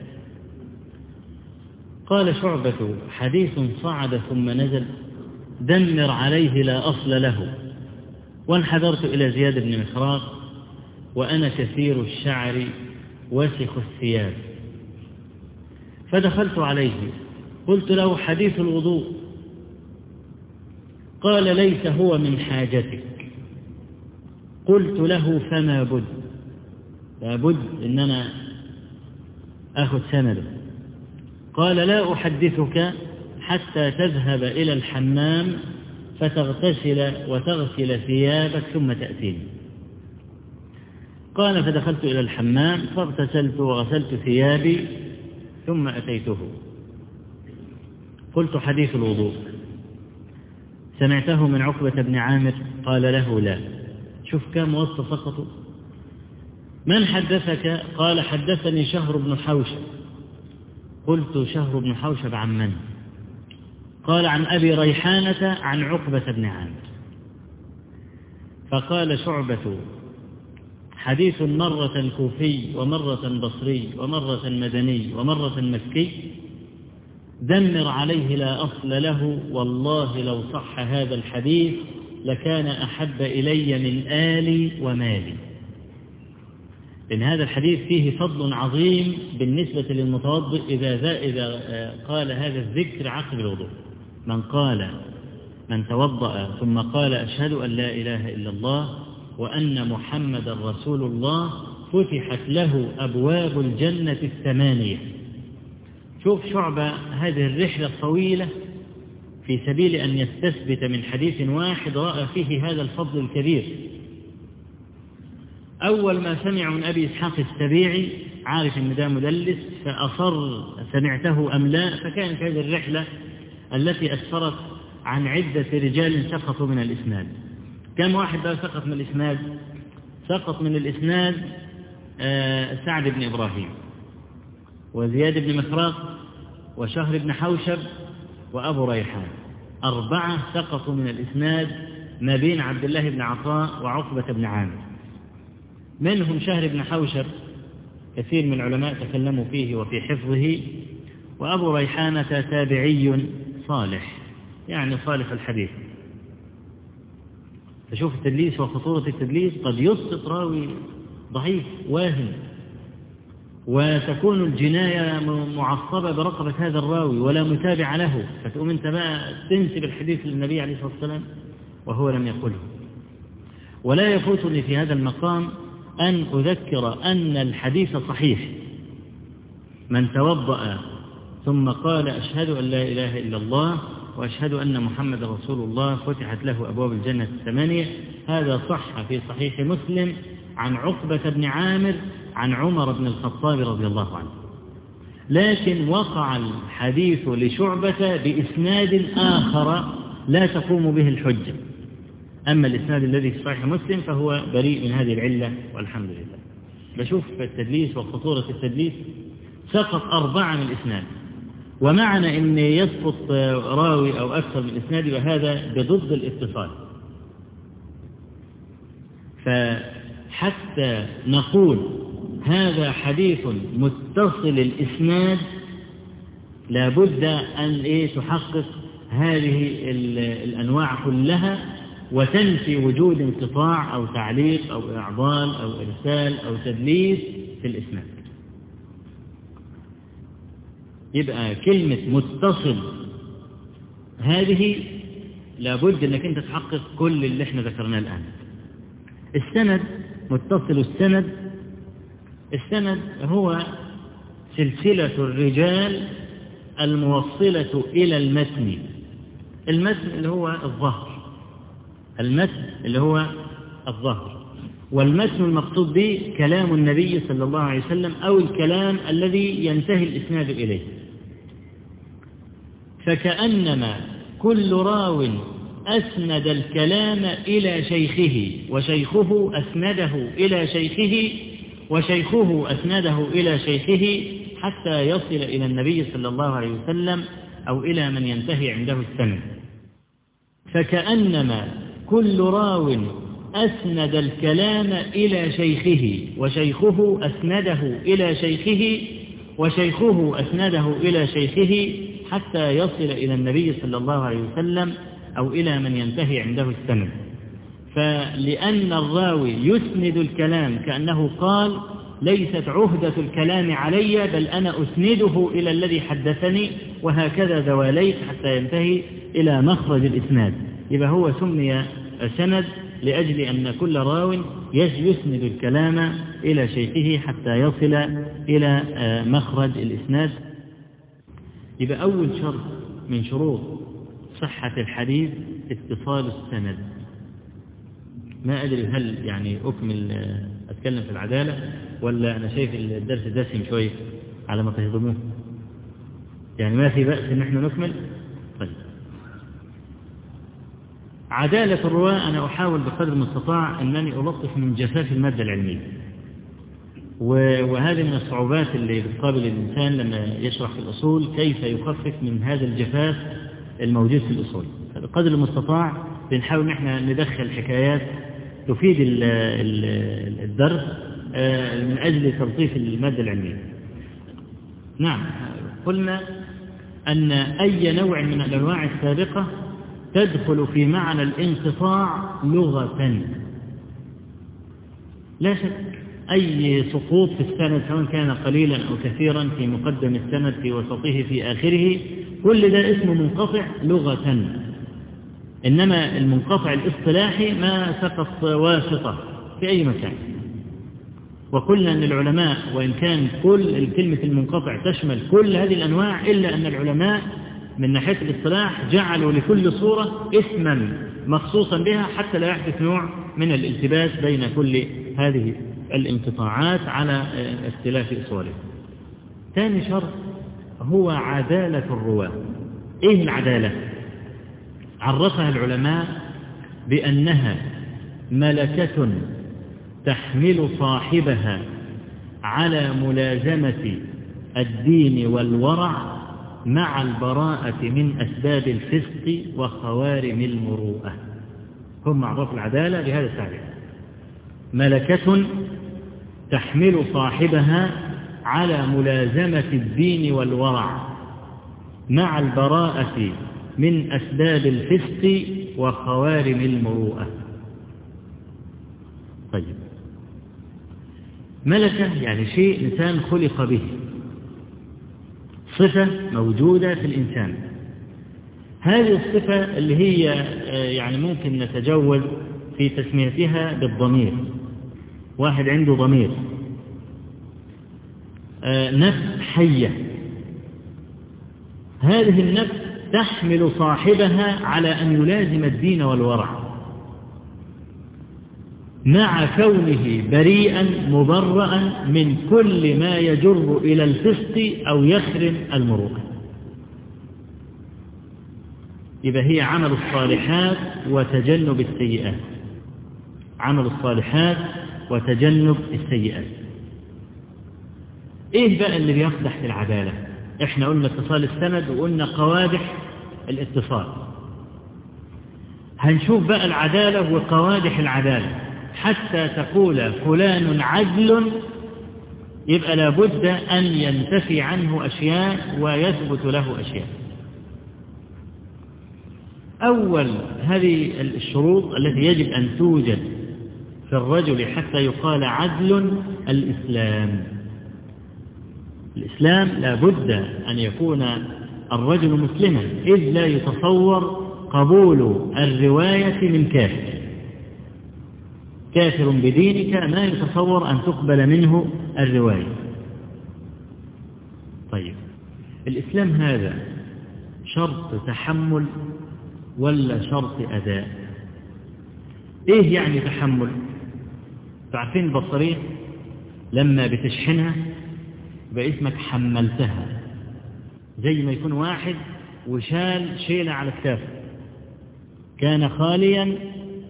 قال شعبة حديث صعد ثم نزل دمر عليه لا أصل له. وانحدرت إلى زياد بن مخراق وأنا كثير الشعر وسخ الثياب. فدخلت عليه قلت له حديث الوضوء. قال ليس هو من حاجتك. قلت له فما بد. لابد ان أنا أخذ سنده. قال لا أحدثك حتى تذهب إلى الحمام فتغتسل وتغسل ثيابك ثم تأتيني قال فدخلت إلى الحمام فاغتسلت وغسلت ثيابي ثم أتيته. قلت حديث الوضوء. سمعته من عقبة بن عامر قال له لا. شوف كم وصف سقطوا من حدثك؟ قال حدثني شهر بن حوشب. قلت شهر بن حوشب عن من؟ قال عن أبي ريحانة عن عقبة بن عامر. فقال شعبة حديث مرة كوفي ومرة بصري ومرة مدني ومرة مكي دمر عليه لا أصل له والله لو صح هذا الحديث لكان أحب إلي من آلي ومالي. لأن هذا الحديث فيه فضل عظيم بالنسبة للمتوضئ إذا, إذا قال هذا الذكر عقب الوضوء. من قال من توضأ ثم قال أشهد أن لا إله إلا الله وأن محمد رسول الله فتحت له أبواب الجنة الثمانية. شوف شعبة هذه الرحلة الطويلة في سبيل أن يستثبت من حديث واحد رأى فيه هذا الفضل الكبير. أول ما سمع من أبي إسحاق السبيعي عارف إن ده مدلس فأصر سمعته أم لا؟ فكانت هذه الرحلة التي أسفرت عن عدة رجال سقطوا من الإسناد. كم واحد بقى سقط من الإسناد؟ سقط من الإسناد آه سعد بن إبراهيم وزياد بن مخراق وشهر بن حوشب وأبو ريحان. أربعة سقطوا من الإسناد ما بين عبد الله بن عطاء وعقبة بن عامر. منهم شهر بن حوشب كثير من العلماء تكلموا فيه وفي حفظه. وأبو ريحانة تابعي صالح يعني صالح الحديث. فشوف التدليس وخطورة التدليس قد يسقط راوي ضعيف واهن. وتكون الجناية معصبة برقبة هذا الراوي ولا متابع له. فتقوم أنت بقى تنسب الحديث للنبي عليه الصلاة والسلام وهو لم يقله. ولا يفوتني في هذا المقام أن أذكر أن الحديث صحيح. من توضأ ثم قال أشهد أن لا إله إلا الله وأشهد أن محمد رسول الله فتحت له أبواب الجنة الثمانية. هذا صح في صحيح مسلم عن عقبة بن عامر عن عمر بن الخطاب رضي الله عنه. لكن وقع الحديث لشعبة بإسناد آخر لا تقوم به الحجة. أما الإسناد الذي في صحيح مسلم فهو بريء من هذه العلة والحمد لله. بشوف التدليس وخطورة التدليس سقط أربعة من الإسناد ومعنى أن يسقط راوي أو أكثر من الإسناد وهذا بضد الاتصال. فحتى نقول هذا حديث متصل الإسناد لابد أن إيه تحقق هذه الأنواع كلها وتنفي وجود انقطاع أو تعليق أو إعضال أو إرسال أو تدليس في الإسناد. يبقى كلمة متصل هذه لابد أنك أنت تحقق كل اللي إحنا ذكرناه الآن. السند متصل السند السند هو سلسلة الرجال الموصلة إلى المتن. المتن اللي هو الظهر. المتن اللي هو الظهر والمتن المقصود به كلام النبي صلى الله عليه وسلم أو الكلام الذي ينتهي الإسناد إليه. فكأنما كل راو أسند الكلام إلى شيخه وشيخه أسنده إلى شيخه وشيخه أسنده إلى شيخه حتى يصل إلى النبي صلى الله عليه وسلم أو إلى من ينتهي عنده السند. فكأنما كل راو أسند الكلام إلى شيخه وشيخه أسنده إلى شيخه وشيخه أسنده إلى شيخه حتى يصل إلى النبي صلى الله عليه وسلم أو إلى من ينتهي عنده السند. فلأن الراوي يسند الكلام كأنه قال ليست عهدة الكلام علي بل أنا أسنده إلى الذي حدثني وهكذا دواليت حتى ينتهي إلى مخرج الإسناد. يبقى هو سمي سند لأجل أن كل راو يسند الكلام إلى شيخه حتى يصل إلى مخرج الإسناد. يبقى أول شرط من شروط صحة الحديث اتصال السند. ما أدري هل يعني أكمل أتكلم في العدالة ولا أنا شايف الدرس دسم شوية على ما تهضموه. يعني ما في بأس إن إحنا نكمل طيب عدالة الرواة أنا أحاول بقدر المستطاع أنني ألطف من جفاف المادة العلمية. وهذه من الصعوبات اللي بتقابل الإنسان لما يشرح في الأصول كيف يخفف من هذا الجفاف الموجود في الأصول. بقدر المستطاع بنحاول نحن ندخل حكايات تفيد الدرس من أجل تلطيف المادة العلمية. نعم قلنا أن أي نوع من الأنواع السابقة تدخل في معنى الانقطاع لغة. لا شك أي سقوط في السند سواء كان قليلا أو كثيرا في مقدم السند في وسطه في آخره كل ده اسمه منقطع لغة. إنما المنقطع الاصطلاحي ما سقط واسطة في أي مكان. وقلنا أن العلماء وإن كان كل كلمة المنقطع تشمل كل هذه الأنواع إلا أن العلماء من ناحية الاصطلاح جعلوا لكل صورة اسما مخصوصا بها حتى لا يحدث نوع من الالتباس بين كل هذه الانقطاعات على اختلاف أصوله. ثاني شرط هو عدالة الرواة. إيه العدالة؟ عرفها العلماء بأنها ملكة تحمل صاحبها على ملازمة الدين والورع مع البراءة من أسباب الفسق وخوارم المروءة. هم عرفوا العدالة بهذا التعريف ملكة تحمل صاحبها على ملازمة الدين والورع. مع البراءة من أسباب الفسق وخوارم المروءة. طيب. ملكة يعني شيء إنسان خلق به. صفة موجودة في الإنسان. هذه الصفة اللي هي يعني ممكن نتجوز في تسميتها بالضمير. واحد عنده ضمير. نفس حية. هذه النفس تحمل صاحبها على أن يلازم الدين والورع. مع كونه بريئا مبرأ من كل ما يجر إلى الفسق أو يخرم المروءة. يبقى هي عمل الصالحات وتجنب السيئات. عمل الصالحات وتجنب السيئات. إيه بقى اللي بيقدح في العدالة؟ إحنا قلنا اتصال السند وقلنا قوادح الاتصال. هنشوف بقى العدالة وقوادح العدالة. حتى تقول فلان عدل يبقى لابد أن ينتفي عنه أشياء ويثبت له أشياء. أول هذه الشروط التي يجب أن توجد في الرجل حتى يقال عدل الإسلام. الإسلام لابد أن يكون الرجل مسلما إذ لا يتصور قبول الرواية من كافر. كافر بدينك ما يتصور أن تقبل منه الرواية. طيب الإسلام هذا شرط تحمل ولا شرط أداء؟ إيه يعني تحمل؟ تعرفين البطارية لما بتشحنها يبقى اسمك حملتها زي ما يكون واحد وشال شيلة على الكتاف كان خاليا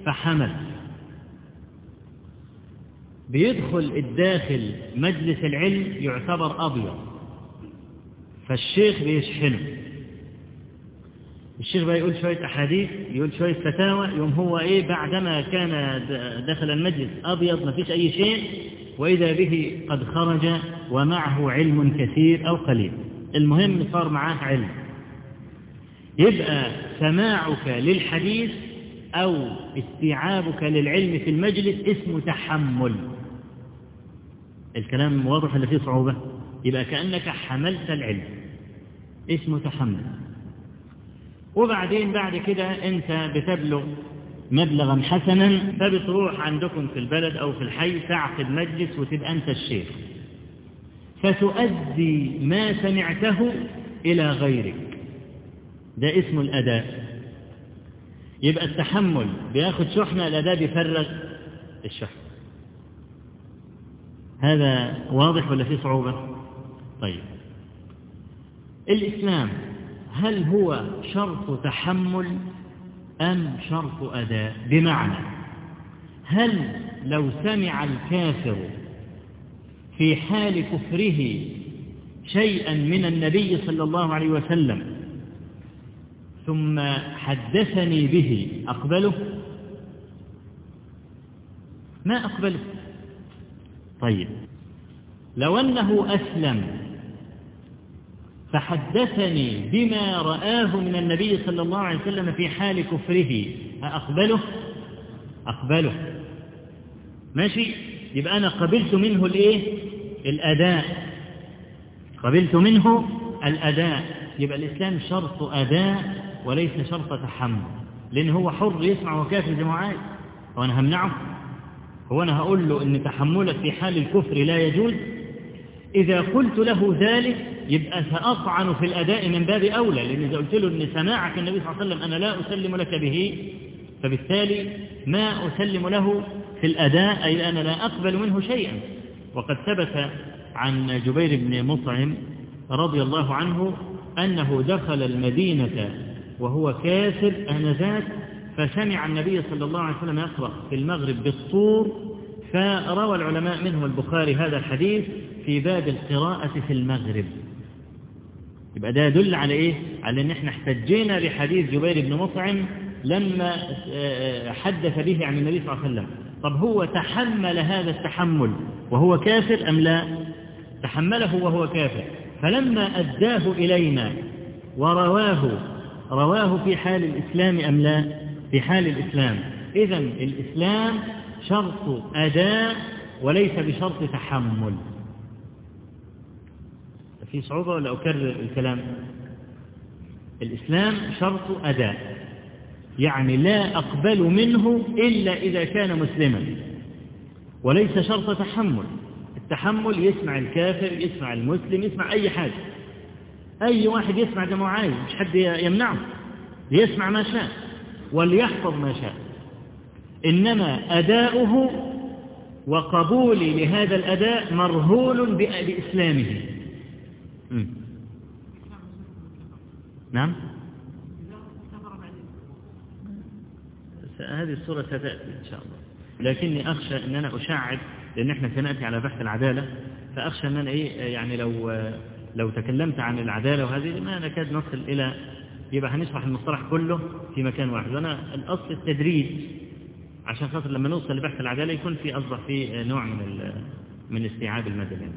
فحمل. بيدخل الداخل مجلس العلم يعتبر أبيض. فالشيخ بيشحنه. الشيخ بقى يقول شوية أحاديث يقول شوية فتاوى يوم هو إيه بعدما كان دخل المجلس أبيض ما فيش أي شيء وإذا به قد خرج ومعه علم كثير أو قليل. المهم صار معاه علم. يبقى سماعك للحديث أو استيعابك للعلم في المجلس اسمه تحمل. الكلام واضح ولا فيه صعوبة؟ يبقى كأنك حملت العلم. اسمه تحمل. وبعدين بعد كده أنت بتبلغ مبلغا حسنا فبتروح عندكم في البلد أو في الحي تعقد مجلس وتبقى أنت الشيخ. فتؤدي ما سمعته إلى غيرك. ده اسمه الأداء. يبقى التحمل بياخد شحنة الأداء بيفرغ الشحنة. هذا واضح ولا فيه صعوبة؟ طيب. الإسلام هل هو شرط تحمل أم شرط أداء؟ بمعنى هل لو سمع الكافر في حال كفره شيئا من النبي صلى الله عليه وسلم ثم حدثني به أقبله؟ ما أقبله؟ طيب. لو أنه أسلم فحدثني بما رآه من النبي صلى الله عليه وسلم في حال كفره أقبله أقبله. ماشي؟ يبقى أنا قبلت منه الإيه؟ الأداء. قبلت منه الأداء. يبقى الإسلام شرط أداء وليس شرط تحمل. لأن هو حر يسمع وكافر زي ما عايز. هو أنا همنعه؟ هو أنا هقول له أن تحملك في حال الكفر لا يجوز إذا قلت له ذلك يبقى سأطعن في الأداء من باب أولى لأن إذا قلت له أن سماعك النبي صلى الله عليه وسلم أنا لا أسلم لك به فبالتالي ما أسلم له في الأداء أي أنا لا أقبل منه شيئا. وقد ثبت عن جبير بن مطعم رضي الله عنه أنه دخل المدينة وهو كافر آنذاك فسمع النبي صلى الله عليه وسلم يقرأ في المغرب بالطور فروى العلماء منهم البخاري هذا الحديث في باب القراءة في المغرب. يبقى ده يدل على إيه؟ على أن إحنا احتجينا بحديث جبير بن مطعم لما حدث به عن النبي صلى الله عليه وسلم. طب هو تحمل هذا التحمل وهو كافر أم لا؟ تحمله وهو كافر. فلما أداه إلينا ورواه رواه في حال الإسلام أم لا؟ في حال الإسلام. إذا الإسلام شرط أداء وليس بشرط تحمل. في صعوبة ولا أكرر الكلام؟ الإسلام شرط أداء. يعني لا أقبل منه إلا إذا كان مسلما. وليس شرط تحمل. التحمل يسمع الكافر يسمع المسلم يسمع أي حاجة. أي واحد يسمع ده مش حد يمنعه. ليسمع ما شاء. وليحفظ ما شاء. إنما أداؤه وقبولي لهذا الأداء مرهون بإسلامه. نعم؟ هذه الصورة ستأتي إن شاء الله. لكني أخشى أن أنا أشعب لأن إحنا سنأتي على بحث العدالة. فأخشى أن أنا إيه؟ يعني لو لو تكلمت عن العدالة وهذه ما نكاد نصل إلى يبقى هنشرح المصطلح كله في مكان واحد. وأنا الأصل التدريج عشان خاطر لما نوصل لبحث العدالة يكون في أصبح في نوع من من استيعاب المدني.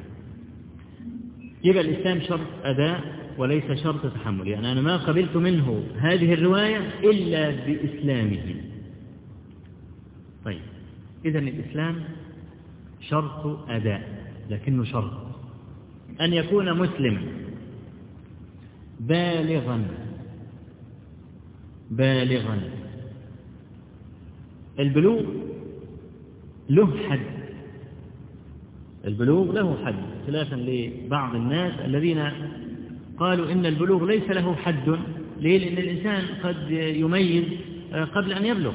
يبقى الإسلام شرط أداء وليس شرط تحمل. يعني أنا ما قبلت منه هذه الرواية إلا بإسلامه. طيب إذا الإسلام شرط أداء لكنه شرط. أن يكون مسلما بالغا. بالغا. البلوغ له حد. البلوغ له حد. خلافا لبعض الناس الذين قالوا إن البلوغ ليس له حد. ليه؟ لأن الإنسان قد يميز قبل أن يبلغ.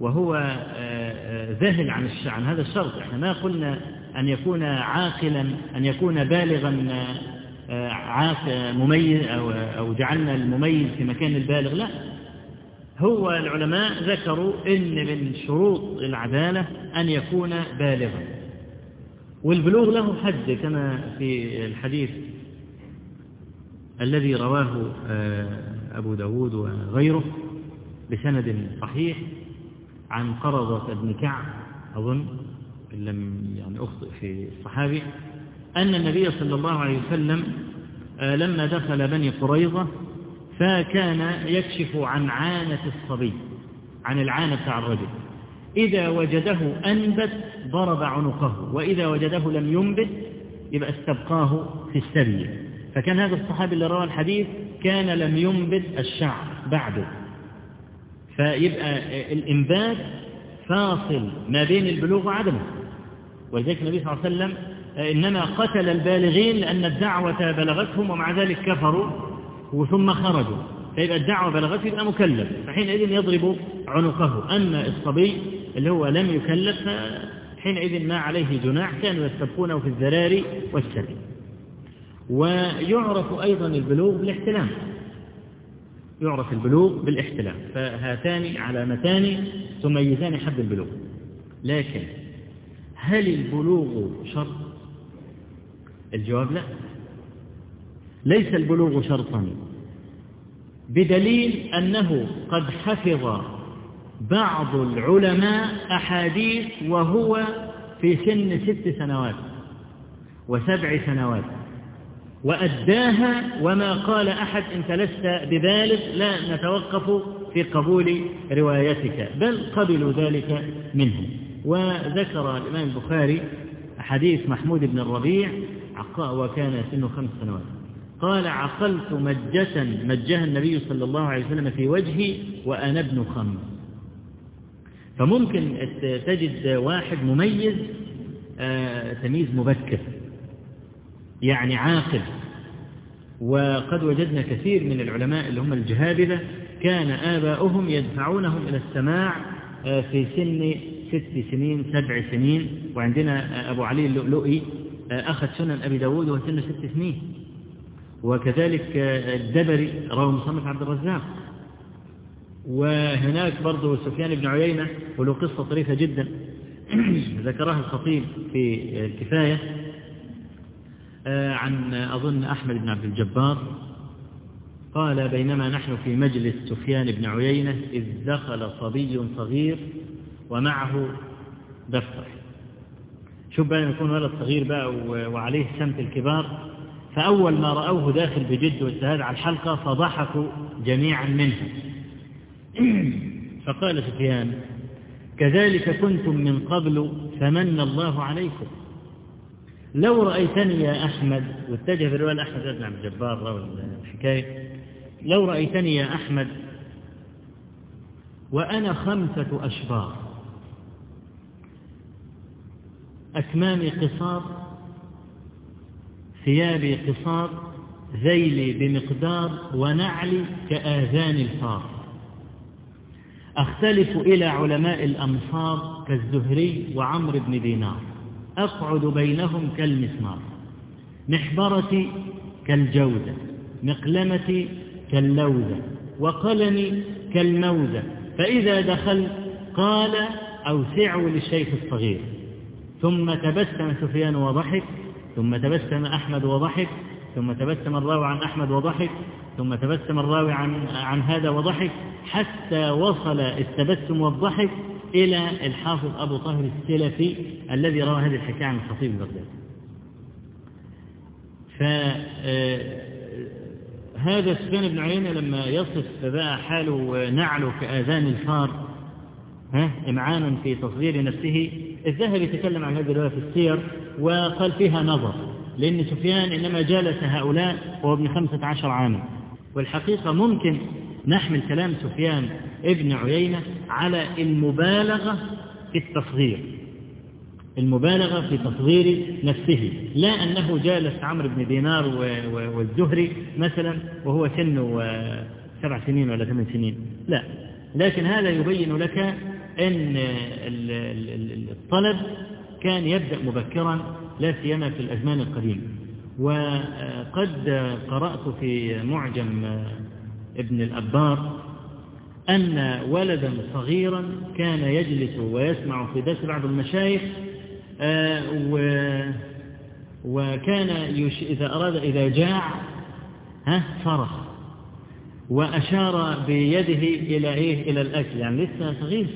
وهو ذاهل عن عن هذا الشرط. إحنا ما قلنا أن يكون عاقلا أن يكون بالغا مميز أو, أو جعلنا المميز في مكان البالغ. لا. هو العلماء ذكروا إن من شروط العدالة أن يكون بالغا. والبلوغ له حد كما في الحديث الذي رواه أبو داود وغيره بسند صحيح عن قرضة بن كعب أظن لم يعني أخطئ في الصحابي. أن النبي صلى الله عليه وسلم لما دخل بني قريظة فكان يكشف عن عانة الصبي عن العانة بتاع الرجل. إذا وجده أنبت ضرب عنقه وإذا وجده لم ينبت يبقى استبقاه في السبي فكان هذا الصحابي اللي روى الحديث كان لم ينبت الشعر بعده. فيبقى الإنبات فاصل ما بين البلوغ وعدمه. ولذلك النبي صلى الله عليه وسلم إنما قتل البالغين لأن الدعوة بلغتهم ومع ذلك كفروا ثم خرجوا. فيبقى الدعوة بلغته يبقى مكلف. فحينئذ يضرب عنقه. أما الصبي اللي هو لم يكلف حينئذ ما عليه جناح كانوا يستبقونه في الذراري والسبي. ويعرف أيضا البلوغ بالاحتلام. يعرف البلوغ بالاحتلام. فهاتان علامتان تميزان حد البلوغ. لكن هل البلوغ شرط؟ الجواب لا. ليس البلوغ شرطا. بدليل أنه قد حفظ بعض العلماء أحاديث وهو في سن ست سنوات وسبع سنوات وأداها وما قال أحد أنت لست ببالغ لا نتوقف في قبول روايتك بل قبلوا ذلك منه. وذكر الإمام البخاري حديث محمود بن الربيع وكان سنه خمس سنوات. قال عقلت مجة مجها النبي صلى الله عليه وسلم في وجهي وأنا ابن خمس فممكن تجد واحد مميز تمييز مبكر يعني عاقل. وقد وجدنا كثير من العلماء اللي هم الجهابذة كان آباؤهم يدفعونهم إلى السماع في سن ست سنين سبع سنين. وعندنا أبو علي اللؤلؤي أخذ سنن أبي داود وهو سنه ست سنين. وكذلك الدبري روى مصنف عبد الرزاق. وهناك برضه سفيان بن عيينة وله قصة طريفة جدا. ذكرها الخطيب في الكفاية عن أظن أحمد بن عبد الجبار. قال بينما نحن في مجلس سفيان بن عيينة إذ دخل صبي صغير ومعه دفتر. شوف بقى يكون ولد صغير بقى وعليه سمت الكبار. فأول ما رأوه داخل بجد واجتهاد على الحلقة فضحكوا جميعا منه. فقال سفيان كذلك كنتم من قبل فمن الله عليكم. لو رأيتني يا أحمد واتجه في الرواية أحمد بن عبد الجبار الحكاية. لو رأيتني يا أحمد وأنا خمسة أشبار أكمامي قصار ثيابي قصار ذيلي بمقدار ونعلي كآذان الفار. أختلف إلى علماء الأمصار كالزهري وعمر بن دينار. أقعد بينهم كالمسمار. محبرتي كالجودة مقلمتي كاللوذة وقلمي كالموذة. فإذا دخلت قال أوسعوا للشيخ الصغير. ثم تبسم سفيان وضحك ثم تبسم أحمد وضحك ثم تبسم الراوي عن أحمد وضحك ثم تبسم الراوي عن, عن هذا وضحك حتى وصل التبسم والضحك إلى الحافظ أبو طاهر السلفي الذي روى هذه الحكاية عن الخطيب البغدادي. فهذا سفيان بن عيينة لما يصف بقى حاله نعله كآذان الفار ها إمعانا في تصغير نفسه الذهبي يتكلم عن هذه الرواية في السير وقال فيها نظر لأن سفيان إنما جالس هؤلاء وهو ابن خمسة عشر عاما. والحقيقة ممكن نحمل كلام سفيان ابن عيينة على المبالغة في التصغير المبالغة في تصغير نفسه. لا أنه جالس عمرو بن دينار والزهري مثلا وهو سنه سبع سنين ولا ثمان سنين. لا لكن هذا يبين لك أن الطلب كان يبدأ مبكرا لا سيما في الأزمان القديمة وقد قرأت في معجم ابن الأبار أن ولدا صغيرا كان يجلس ويسمع في درس بعض المشايخ وكان يش... إذا أراد إذا جاع ها صرخ. وأشار بيده إلى إيه؟ إلى الأكل. يعني لسه صغير.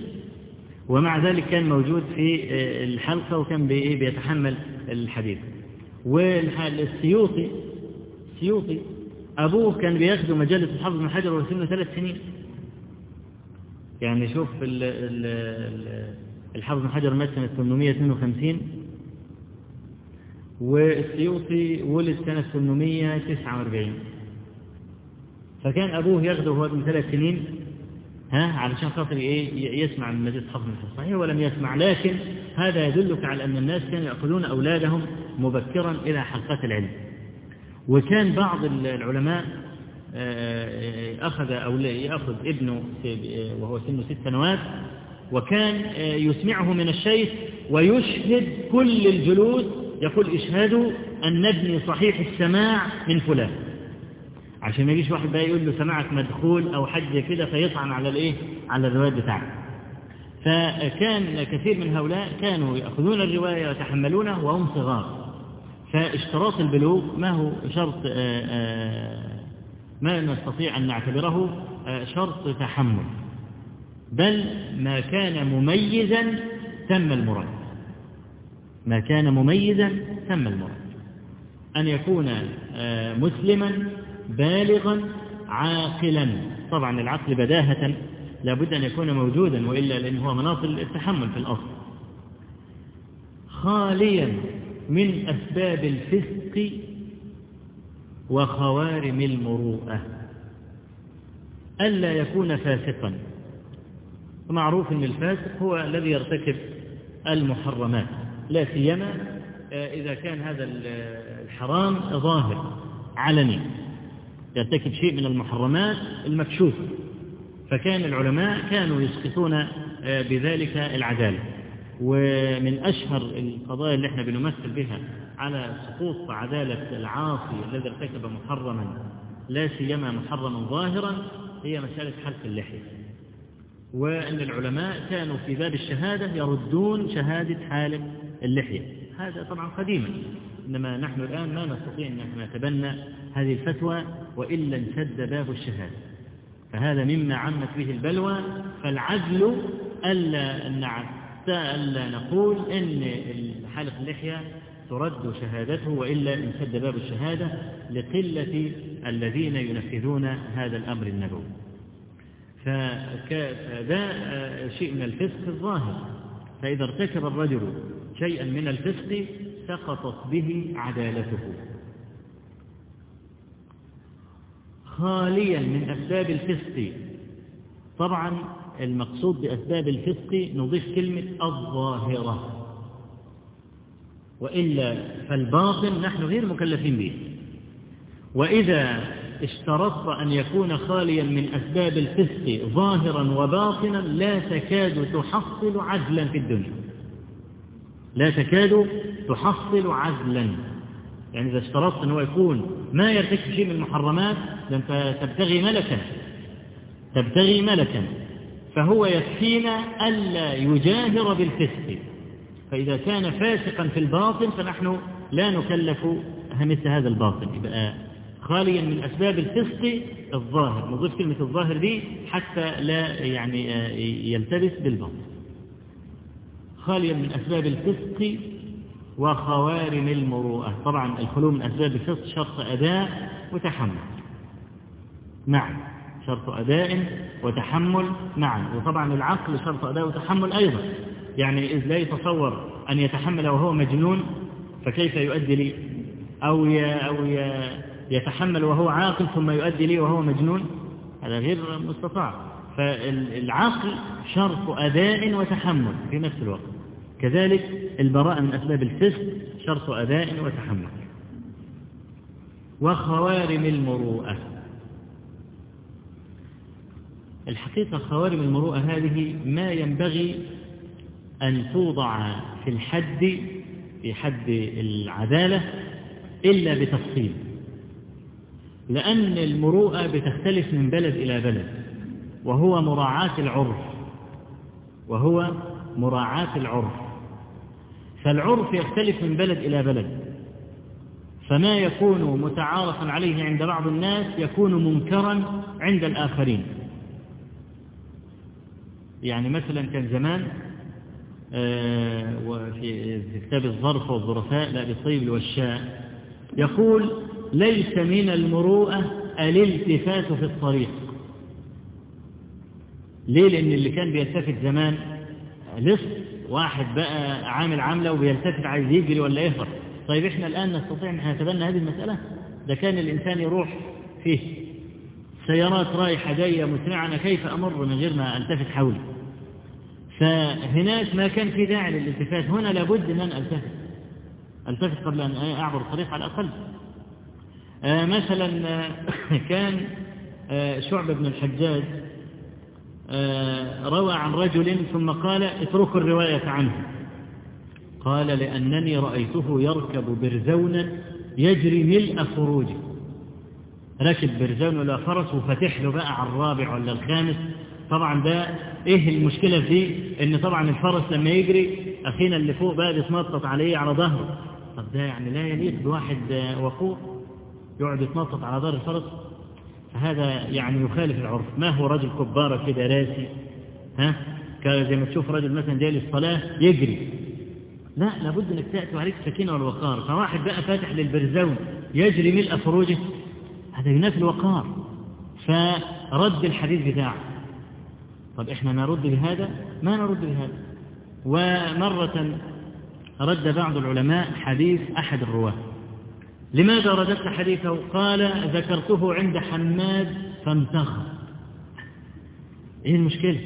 ومع ذلك كان موجود في الحلقة وكان بيتحمل الحديث والسيوطي السيوطي أبوه كان بياخده مجلة الحافظ بن حجر وهو سنه ثلاث سنين. يعني شوف الحافظ بن حجر مات سنة 852 والسيوطي ولد سنة 849 فكان أبوه ياخده وهو ابن ثلاث سنين. ها؟ علشان خاطر إيه؟ يسمع من مجلس حفظ الصحيح ولم يسمع لكن هذا يدلك على أن الناس كانوا يأخذون أولادهم مبكرا إلى حلقات العلم. وكان بعض العلماء أخذ أو يأخذ ابنه وهو سنه ست سنوات وكان يسمعه من الشيخ ويشهد كل الجلوس يقول اشهدوا أن ابني صحيح السماع من فلان. عشان ما يجيش واحد بقى يقول له سماعك مدخول أو حد كده فيطعن على الإيه؟ على الرواية بتاعته فكان كثير من هؤلاء كانوا يأخذون الرواية ويتحملونها وهم صغار. فاشتراط البلوغ ما هو شرط آآ آآ ما نستطيع أن نعتبره شرط تحمل. بل ما كان مميزا تم المراد. ما كان مميزا تم المراد. أن يكون مسلما بالغا عاقلا. طبعا العقل بداهة لابد أن يكون موجودا وإلا لأنه هو مناط التحمل في الأصل. خاليا من أسباب الفسق وخوارم المروءة. ألا يكون فاسقا. معروف أن الفاسق هو الذي يرتكب المحرمات لا سيما إذا كان هذا الحرام ظاهر علني. يرتكب شيء من المحرمات المكشوفة. فكان العلماء كانوا يسقطون بذلك العدالة. ومن أشهر القضايا اللي إحنا بنمثل بها على سقوط عدالة العاصي الذي ارتكب محرما لا سيما محرما ظاهرا هي مسألة حلق اللحية. وأن العلماء كانوا في باب الشهادة يردون شهادة حالق اللحية. هذا طبعا قديما إنما نحن الآن ما نستطيع أن نتبنى هذه الفتوى وإلا انسد باب الشهادة. فهذا مما عمت به البلوى فالعدل ألا ألا نقول إن حالق اللحية ترد شهادته وإلا انسد باب الشهادة لقلة الذين ينفذون هذا الأمر النبوي. فده شيء من الفسق الظاهر. فإذا ارتكب الرجل شيئا من الفسق سقطت به عدالته. خاليا من أسباب الفسق. طبعا المقصود بأسباب الفسق نضيف كلمة الظاهرة. وإلا فالباطن نحن غير مكلفين به. وإذا اشترطت أن يكون خاليا من أسباب الفسق ظاهرا وباطنا لا تكاد تحصل عدلا في الدنيا. لا تكاد تحصل عدلا. يعني إذا اشترطت أنه يكون ما يرتكب شيء من المحرمات لأنت تبتغي ملكا تبتغي ملكا. فهو يكفينا ألا يجاهر بالفسق. فإذا كان فاسقا في الباطن فنحن لا نكلف مثل هذا الباطن. يبقى خاليا من أسباب الفسق الظاهر. نضيف كلمة الظاهر دي حتى لا يعني يلتبس بالباطن. خاليا من أسباب الفسق وخوارم المروءة. طبعا الخلو من أسباب الفسق شرط أداء وتحمل. معا شرط أداء وتحمل معا وطبعا العقل شرط أداء وتحمل أيضا. يعني إذ لا يتصور أن يتحمل وهو مجنون فكيف يؤدي لي؟ أو أو يتحمل وهو عاقل ثم يؤدي لي وهو مجنون؟ هذا غير مستطاع. فالعقل شرط أداء وتحمل في نفس الوقت. كذلك البراءة من أسباب الفسق شرط أداء وتحمل. وخوارم المروءة. الحقيقة خوارم المروءة هذه ما ينبغي أن توضع في الحد في حد العدالة إلا بتفصيل. لأن المروءة بتختلف من بلد إلى بلد وهو مراعاة العرف. وهو مراعاة العرف. فالعرف يختلف من بلد إلى بلد. فما يكون متعارفا عليه عند بعض الناس يكون منكرا عند الآخرين. يعني مثلا كان زمان وفي كتاب الظرف والظرفاء لأبي الوشاء يقول ليس من المروءة الالتفات في الطريق. ليه؟ لأن اللي كان بيلتفت زمان لص واحد بقى عامل عاملة وبيلتفت عايز يجري ولا يهرب طيب إحنا الآن نستطيع أن نتبنى هذه المسألة؟ ده كان الإنسان يروح فيه سيارات رايحة جاية مسرعة أنا كيف أمر من غير ما ألتفت حولي؟ فهناك ما كان في داعي للالتفات. هنا لابد أن أنا ألتفت. ألتفت قبل أن أعبر الطريق على الأقل. آه مثلا كان آه شعب بن الحجاج آه روى عن رجل ثم قال اتركوا الرواية عنه. قال لأنني رأيته يركب برزونا يجري ملء فروجه. ركب برزون ولا فرس وفتح له بقى على الرابع ولا الخامس. طبعا ده إيه المشكلة فيه؟ إن طبعا الفرس لما يجري أخينا اللي فوق بقى بيتنطط عليه على ظهره. طب ده يعني لا يليق بواحد وقور يقعد يتنطط على ظهر الفرس؟ هذا يعني يخالف العرف. ما هو رجل كبارة كده راسي ها؟ زي ما تشوف رجل مثلا جاي للصلاة يجري. لا لابد إنك تأتي عليك السكينة والوقار. فواحد بقى فاتح للبرزون يجري ملء فروجه هذا ينافي الوقار. فرد الحديث بتاعه. طب إحنا نرد بهذا؟ ما نرد بهذا. ومرة رد بعض العلماء حديث أحد الرواة. لماذا رددت حديثه؟ قال ذكرته عند حماد فانتخط إيه المشكلة؟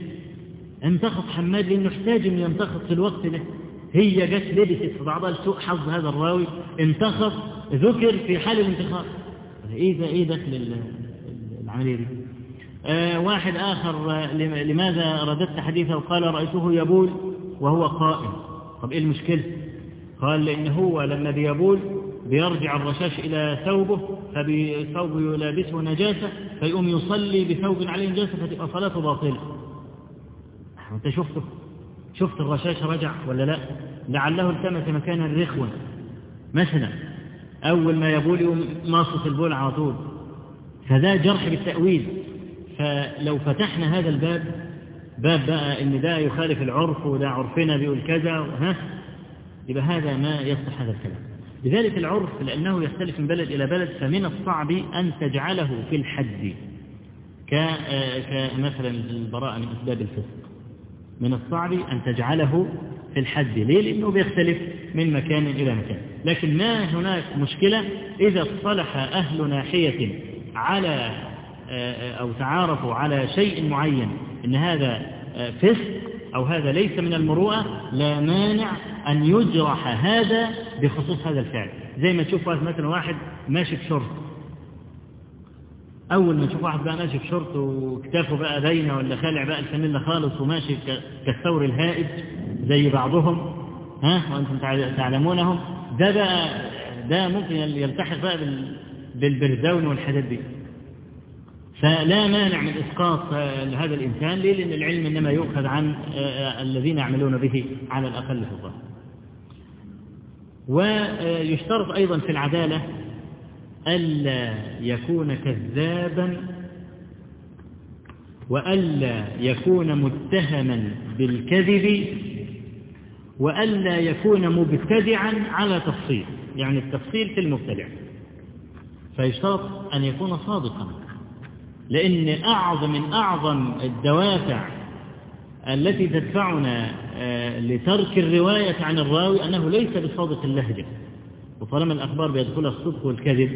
انتخط حماد لأنه احتاج إنه ينتخط في الوقت ده. هي جت لبست في بعضها لسوء حظ هذا الراوي انتخط ذكر في حال الانتخاب. إيه ده؟ إيه دخل العملية دي. آه واحد آخر لماذا رددت حديثه؟ قال رأيته يبول وهو قائم. طب إيه المشكلة؟ قال لأن هو لما بيبول بيرجع الرشاش إلى ثوبه فبثوبه يلابسه نجاسة فيقوم يصلي بثوب عليه نجاسة فتبقى صلاته باطلة. أنت شفته؟ شفت الرشاش رجع ولا لا؟ لعله التمس مكانا رخوا مثلا أول ما يبول يقوم ماصص البول على طول. فده جرح بالتأويل. فلو فتحنا هذا الباب باب بقى إن ده يخالف العرف وده عرفنا بيقول كذا ها؟ يبقى هذا ما يصلح هذا الكلام. لذلك العرف لأنه يختلف من بلد إلى بلد فمن الصعب أن تجعله في الحد. كمثلا البراءة من أسباب الفسق. من الصعب أن تجعله في الحد. ليه؟ لأنه بيختلف من مكان إلى مكان. لكن ما هناك مشكلة؟ إذا اصطلح أهل ناحية على أو تعارفوا على شيء معين إن هذا فسق أو هذا ليس من المروءة لا مانع أن يجرح هذا بخصوص هذا الفعل. زي ما تشوف مثلا واحد ماشي بشرط. أول ما تشوف واحد بقى ماشي بشرط وكتافه بقى باينة ولا خالع بقى الفانيلا خالص وماشي كالثور الهائج زي بعضهم ها؟ وأنتم تعلمونهم. ده بقى ده ممكن يلتحق بقى بالبرزاون والحاجات دي. فلا مانع من إسقاط هذا الإنسان. ليه؟ لأن العلم إنما يؤخذ عن الذين يعملون به على الأقل في الظاهر ويشترط أيضا في العدالة ألا يكون كذابا وألا يكون متهما بالكذب وألا يكون مبتدعا على تفصيل يعني التفصيل في المبتدع. فيشترط أن يكون صادقا. لأن أعظم من أعظم الدوافع التي تدفعنا لترك الرواية عن الراوي أنه ليس بصادق اللهجة. وطالما الأخبار بيدخلها الصدق والكذب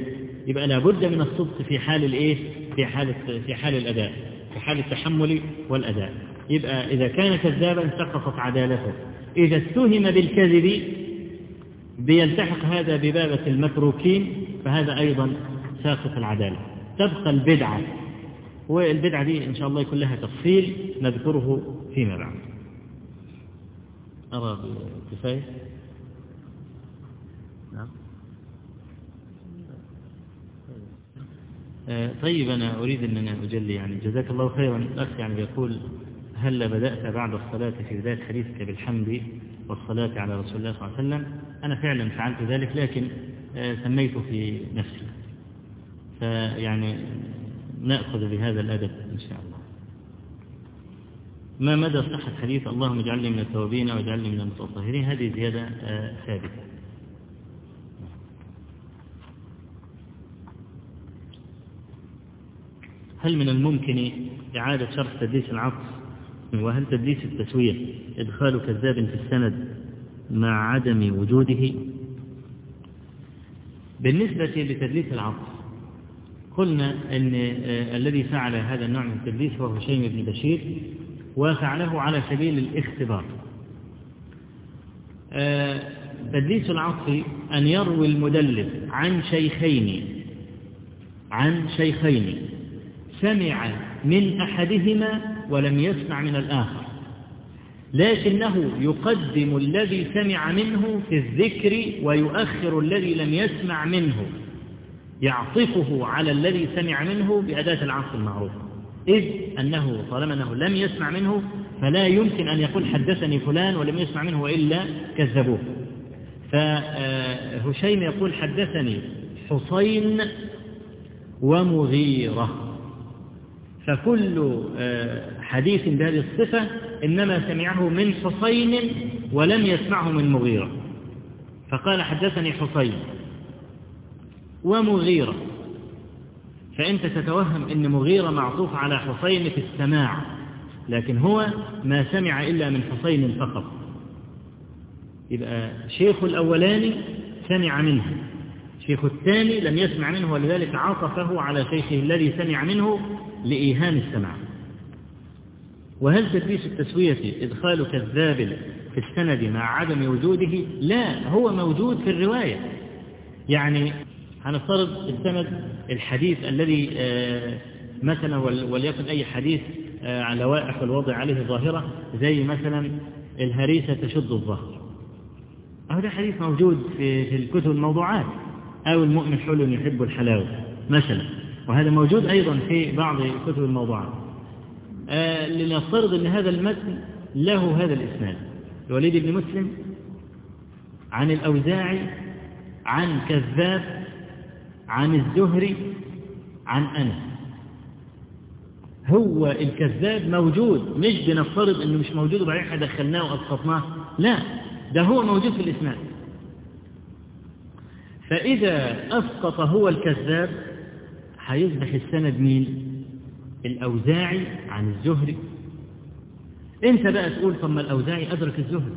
يبقى لابد من الصدق في حال الإيه؟ في حال في حال الأداء في حال التحمل والأداء. يبقى إذا كان كذابا سقطت عدالته إذا اتهم بالكذب بيلتحق هذا ببابة المتروكين فهذا أيضا ساقط العدالة. تبقى البدعة والبدعة دي إن شاء الله يكون لها تفصيل نذكره فيما بعد. أرى كفاية؟ نعم. طيب أنا أريد أن أنا أجلي يعني جزاك الله خيرا. الأخ يعني بيقول هل بدأت بعد الصلاة في بداية حديثك بالحمد والصلاة على رسول الله صلى الله عليه وسلم؟ أنا فعلا فعلت ذلك لكن سميت في نفسي. فيعني نأخذ بهذا الأدب إن شاء الله. ما مدى صحة حديث اللهم اجعلني من التوابين واجعلني من المتطهرين؟ هذه زيادة ثابتة. هل من الممكن إعادة شرح تدليس العطف؟ وهل تدليس التسوية إدخال كذاب في السند مع عدم وجوده؟ بالنسبة لتدليس العطف قلنا أن الذي فعل هذا النوع من التدليس هو هشيم بن بشير وفعله على سبيل الاختبار. تدليس العطف أن يروي المدلس عن شيخين عن شيخين سمع من أحدهما ولم يسمع من الآخر لكنه يقدم الذي سمع منه في الذكر ويؤخر الذي لم يسمع منه. يعطفه على الذي سمع منه بأداة العطف المعروفة إذ أنه طالما أنه لم يسمع منه فلا يمكن أن يقول حدثني فلان ولم يسمع منه وإلا كذبوه. فهشيم يقول حدثني حسين ومغيرة. فكل حديث بهذه الصفة إنما سمعه من حسين ولم يسمعه من مغيرة. فقال حدثني حسين ومغيرة. فأنت تتوهم أن مغيرة معطوف على حسين في السماع لكن هو ما سمع إلا من حسين فقط. يبقى شيخ الأولاني سمع منه شيخ الثاني لم يسمع منه ولذلك عطفه على شيخه الذي سمع منه لإيهام السمع وهل تدليس التسوية إدخال كذاب في السند مع عدم وجوده؟ لا هو موجود في الرواية. يعني هنفترض السند الحديث الذي مثلا وليكن أي حديث على لوائح الوضع عليه ظاهرة زي مثلا الهريسة تشد الظهر. أهو ده حديث موجود في, الكتب الموضوعات. أو المؤمن حل يحب الحلاوة مثلا. وهذا موجود أيضا في بعض كتب الموضوعات. آه لنفترض أن هذا المتن له هذا الإسناد. الوليد بن مسلم عن الأوزاعي عن كذاب عن الزهري عن أنس. هو الكذاب موجود مش بنفترض إنه مش موجود وبعدين إحنا دخلناه واسقطناه لا ده هو موجود في الإسناد. فإذا أسقط هو الكذاب هيصبح السند مين؟ الأوزاعي عن الزهري. أنت بقى تقول طب ما الأوزاعي أدرك الزهري.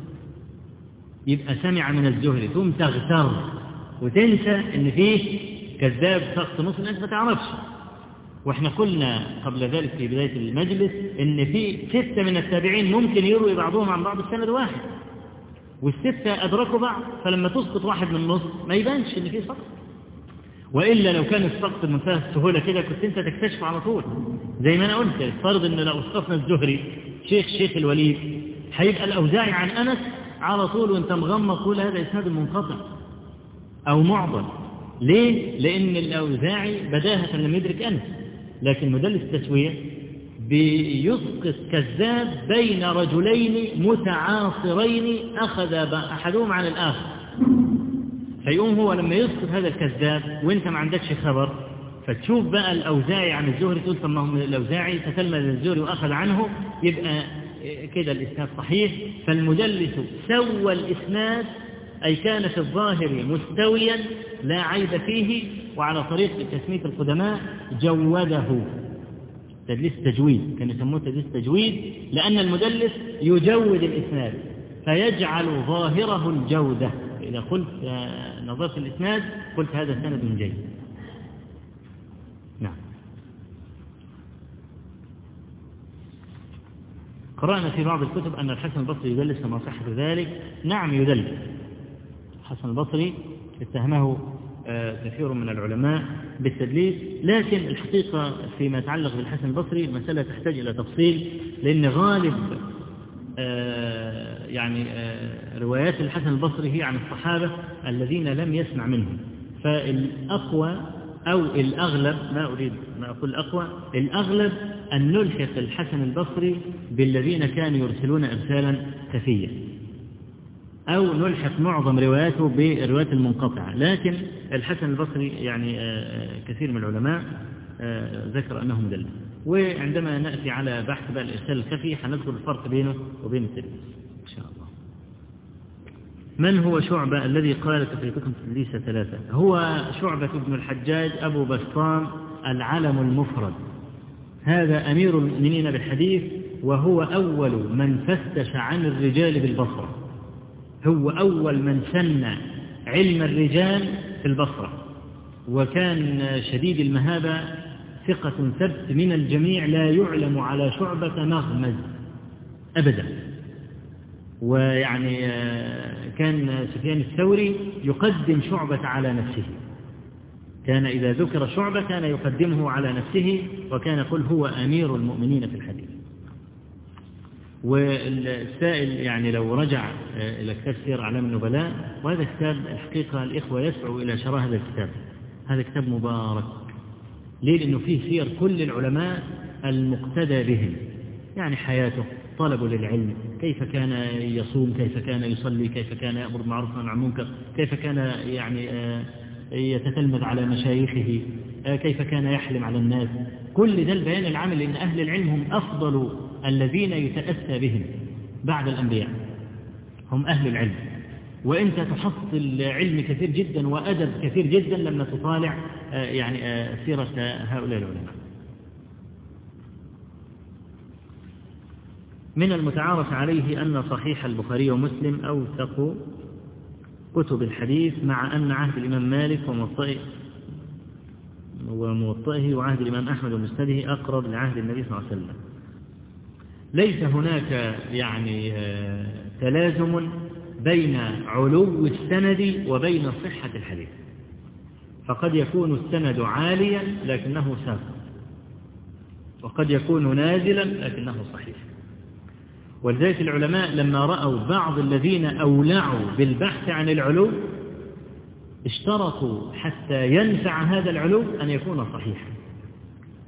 يبقى سمع من الزهري ثم تغتر وتنسى إن فيه كذاب سقط مسلم انت ما تعرفش. وإحنا قلنا قبل ذلك في بداية المجلس إن في ستة من التابعين ممكن يروي بعضهم عن بعض السند واحد. والستة أدركوا بعض فلما تسقط واحد من النص ما يبانش إن في سقط. وإلا لو كان السقط بمنتهى السهولة كده كنت أنت تكتشف على طول. زي ما أنا قلت افترض إن لو اسقطنا الزهري شيخ شيخ الوليد هيبقى الأوزاعي عن أنس على طول وأنت مغمض طول هذا إسناد منقطع أو معضل. ليه؟ لأن الأوزاعي بداهة لم يدرك أنس لكن مدلس التسوية بيسقط كذاب بين رجلين متعاصرين أخذ أحدهم عن الآخر فيقوم هو لما يسقط هذا الكذاب وأنت ما عندكش خبر فتشوف بقى الأوزاعي عن الزهري تقول طب ما هو الأوزاعي تتلمذ الزهري وأخذ عنه يبقى كده الإسناد صحيح فالمدلس سوى الإسناد أي كان في الظاهر مستويا لا عيب فيه وعلى طريق تسمية القدماء جوده. تدليس تجويد كانوا يسموه تدليس تجويد لأن المدلس يجود الإسناد فيجعل ظاهره الجودة. إذا قلت نظرت الإسناد قلت هذا سند جيد. نعم. قرأنا في بعض الكتب أن الحسن البصري يدلس كما صح ذلك. نعم يدلس. الحسن البصري اتهمه كثير من العلماء بالتدليس. لكن الحقيقة فيما يتعلق بالحسن البصري المسألة تحتاج إلى تفصيل لأن غالب يعني روايات الحسن البصري هي عن الصحابة الذين لم يسمع منهم. فالأقوى أو الأغلب ما أريد ما أقول الأقوى الأغلب أن نلحق الحسن البصري بالذين كانوا يرسلون إرسالا خفيا أو نلحق معظم رواياته بالروايات المنقطعة. لكن الحسن البصري يعني كثير من العلماء ذكر أنه مدلس وعندما نأتي على بحث بقى الإرسال الخفي حنذكر الفرق بينه وبين التدليس إن شاء الله. من هو شعبة الذي قال تفريقكم تدليس ثلاثة؟ هو شعبة بن الحجاج أبو بسطام العلم المفرد. هذا أمير المؤمنين بالحديث وهو أول من فتش عن الرجال بالبصرة. هو أول من سن علم الرجال في البصرة وكان شديد المهابة ثقة ثبت من الجميع لا يعلم على شعبة مغمز أبدا. ويعني كان سفيان الثوري يقدم شعبة على نفسه. كان إذا ذكر شعبة كان يقدمه على نفسه وكان يقول هو أمير المؤمنين في الحديث. والسائل يعني لو رجع إلى كتاب سير أعلام النبلاء وهذا كتاب الحقيقة الإخوة يسعوا إلى شراء هذا الكتاب. هذا كتاب مبارك. ليه؟ لأنه فيه سير كل العلماء المقتدى بهم يعني حياته طلبه للعلم. كيف كان يصوم؟ كيف كان يصلي؟ كيف كان يأمر بالمعروف عن المنكر؟ كيف كان يعني يتتلمذ على مشايخه؟ كيف كان يحلم على الناس؟ كل ده البيان العام لأن أهل العلم هم أفضل الذين يتأسى بهم بعد الأنبياء. هم أهل العلم. وأنت تحصل علم كثير جدا وأدب كثير جدا لما تطالع يعني سيرة هؤلاء العلماء. من المتعارف عليه أن صحيح البخاري ومسلم أوثق كتب الحديث مع أن عهد الإمام مالك وموطئه وموطئه وعهد الإمام أحمد ومسنده أقرب لعهد النبي صلى الله عليه وسلم. ليس هناك يعني تلازم بين علو السند وبين صحة الحديث. فقد يكون السند عاليا لكنه ساقط وقد يكون نازلا لكنه صحيح. ولذلك العلماء لما رأوا بعض الذين أولعوا بالبحث عن العلو اشترطوا حتى ينفع هذا العلو أن يكون صحيحا.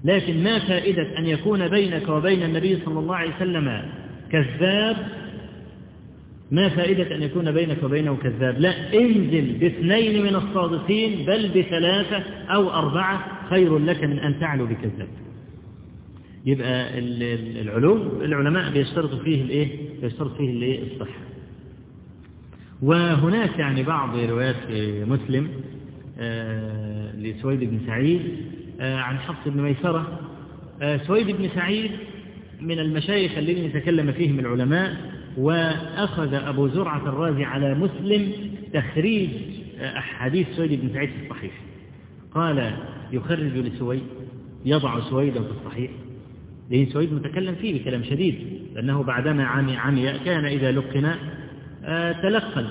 لكن ما فائدة أن يكون بينك وبين النبي صلى الله عليه وسلم كذاب؟ ما فائدة أن يكون بينك وبينه كذاب؟ لا انزل باثنين من الصادقين بل بثلاثة أو أربعة خير لك من أن تعلو بكذاب. يبقى العلوم العلماء بيشترطوا فيه الإيه؟ بيشترط فيه الإيه؟ الصحة. وهناك يعني بعض روايات مسلم آه لسويد بن سعيد عن حفص بن ميسرة. آه سويد بن سعيد من المشايخ الذين يتكلم فيهم العلماء وأخذ أبو زرعة الرازي على مسلم تخريج أحاديث سويد بن سعيد في الصحيح. قال يخرج لسويد يضع سويدا في الصحيح. لأن سويد متكلم فيه بكلام شديد لأنه بعدما عمي, عمي كان إذا لقن آه تلقن.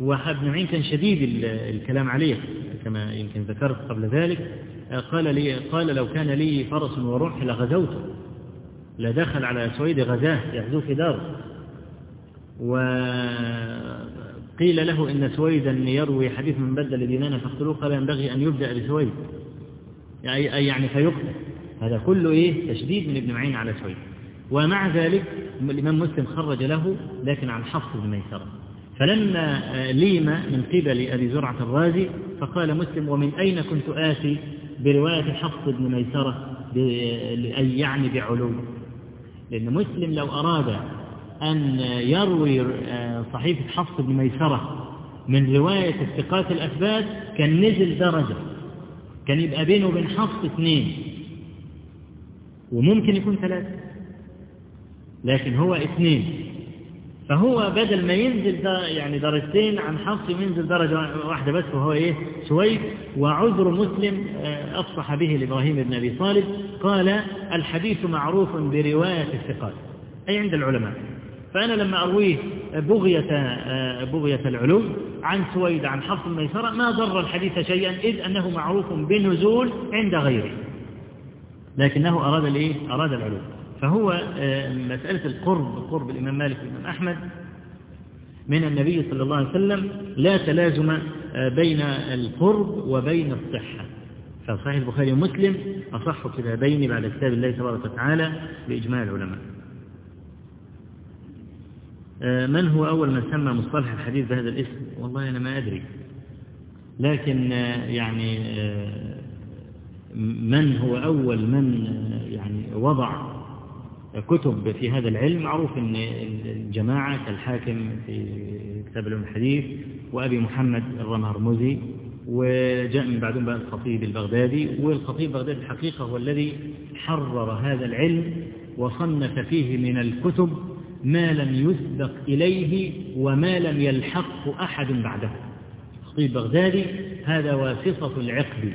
وابن معين كان شديد الكلام عليه كما يمكن ذكرت قبل ذلك. آه قال لي قال لو كان لي فرس وروح لغزوته لدخل على سويد غزاة يغزو في داره وقيل له إن سويدا يروي حديث من بدل ديننا فاقتلوه قال ينبغي أن يبدأ بسويد. يعني, يعني فيقتل. هذا كله إيه؟ تشديد من ابن معين على سويد. ومع ذلك الإمام مسلم خرج له لكن عن حفص بن ميسرة. فلما ليم من قبل أبي زرعة الرازي فقال مسلم ومن أين كنت آتي؟ برواية حفص بن ميسرة أي يعني بعلو. لأن مسلم لو أراد أن يروي صحيفة حفص بن ميسرة من رواية الثقات الأثبات كان نزل درجة. كان يبقى بينه وبين حفص اثنين. وممكن يكون ثلاثة. لكن هو اثنين. فهو بدل ما ينزل يعني درجتين عن حفص ينزل درجة واحدة بس وهو إيه؟ سويد وعذر مسلم أفصح به لإبراهيم بن أبي طالب. قال الحديث معروف برواية الثقات أي عند العلماء. فأنا لما أرويه بغية, بغية العلوم عن سويد عن حفص الميسرة ما ضر الحديث شيئا إذ أنه معروف بنزول عند غيره. لكنه أراد الإيه؟ أراد العلوم. فهو مسألة القرب قرب الإمام مالك والإمام أحمد من النبي صلى الله عليه وسلم لا تلازم بين القرب وبين الصحة. فصحيح البخاري ومسلم أصح كتابين بعد كتاب الله تبارك وتعالى بإجماع العلماء. من هو أول من سمى مصطلح الحديث بهذا الاسم؟ والله أنا ما أدري. لكن يعني من هو أول من يعني وضع كتب في هذا العلم معروف أن الجماعة كالحاكم في كتاب العلم الحديث وأبي محمد الرمهرمزي وجاء من بعدهم بقى الخطيب البغدادي والخطيب البغدادي الحقيقة هو الذي حرر هذا العلم وصنف فيه من الكتب ما لم يسبق إليه وما لم يلحق أحد بعده. الخطيب البغدادي هذا واسطة العقد.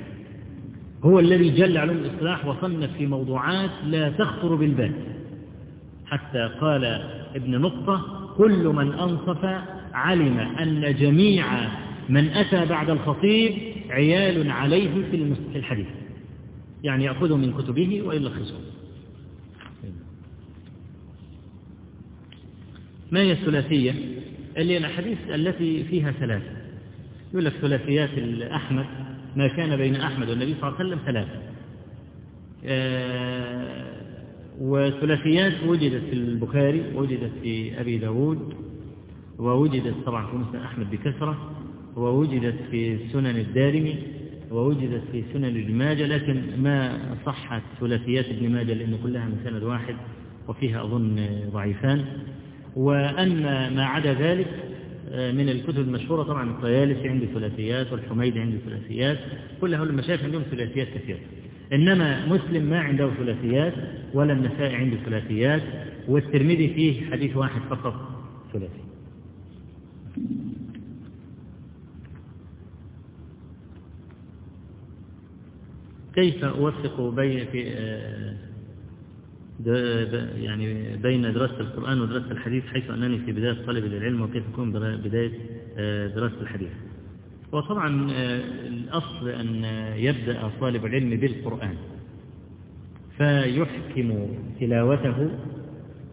هو الذي جل علوم الإصلاح وصنف في موضوعات لا تخطر بالبال. حتى قال ابن نقطة كل من أنصف علم أن جميع من أتى بعد الخطيب عيال عليه في الحديث. يعني يأخذه من كتبه ويلخصه. ما هي الثلاثية؟ اللي الأحاديث التي فيها ثلاثة. يقول لك ثلاثيات أحمد ما كان بين أحمد والنبي صلى الله عليه وسلم ثلاثة. آه وثلاثيات وجدت في البخاري وجدت في أبي داود ووجدت طبعا في مسلم أحمد بكثرة ووجدت في سنن الدارمي ووجدت في سنن ابن ماجه لكن ما صحت ثلاثيات ابن ماجه لأن كلها من سند واحد وفيها أظن ضعيفان. وأن ما عدا ذلك من الكتب المشهورة طبعا الطيالسي عنده ثلاثيات والحميدي عنده ثلاثيات كل هؤلاء المشايخ عندهم ثلاثيات كثيرة. إنما مسلم ما عنده ثلاثيات ولا النسائي عنده ثلاثيات والترمذي فيه حديث واحد فقط ثلاثي. كيف أوفق بين في يعني بين دراسة القرآن ودراسة الحديث حيث أنني في بداية طلب للعلم وكيف أكون بداية دراسة الحديث؟ وطبعا الأصل أن يبدأ طالب العلم بالقرآن فيحكم تلاوته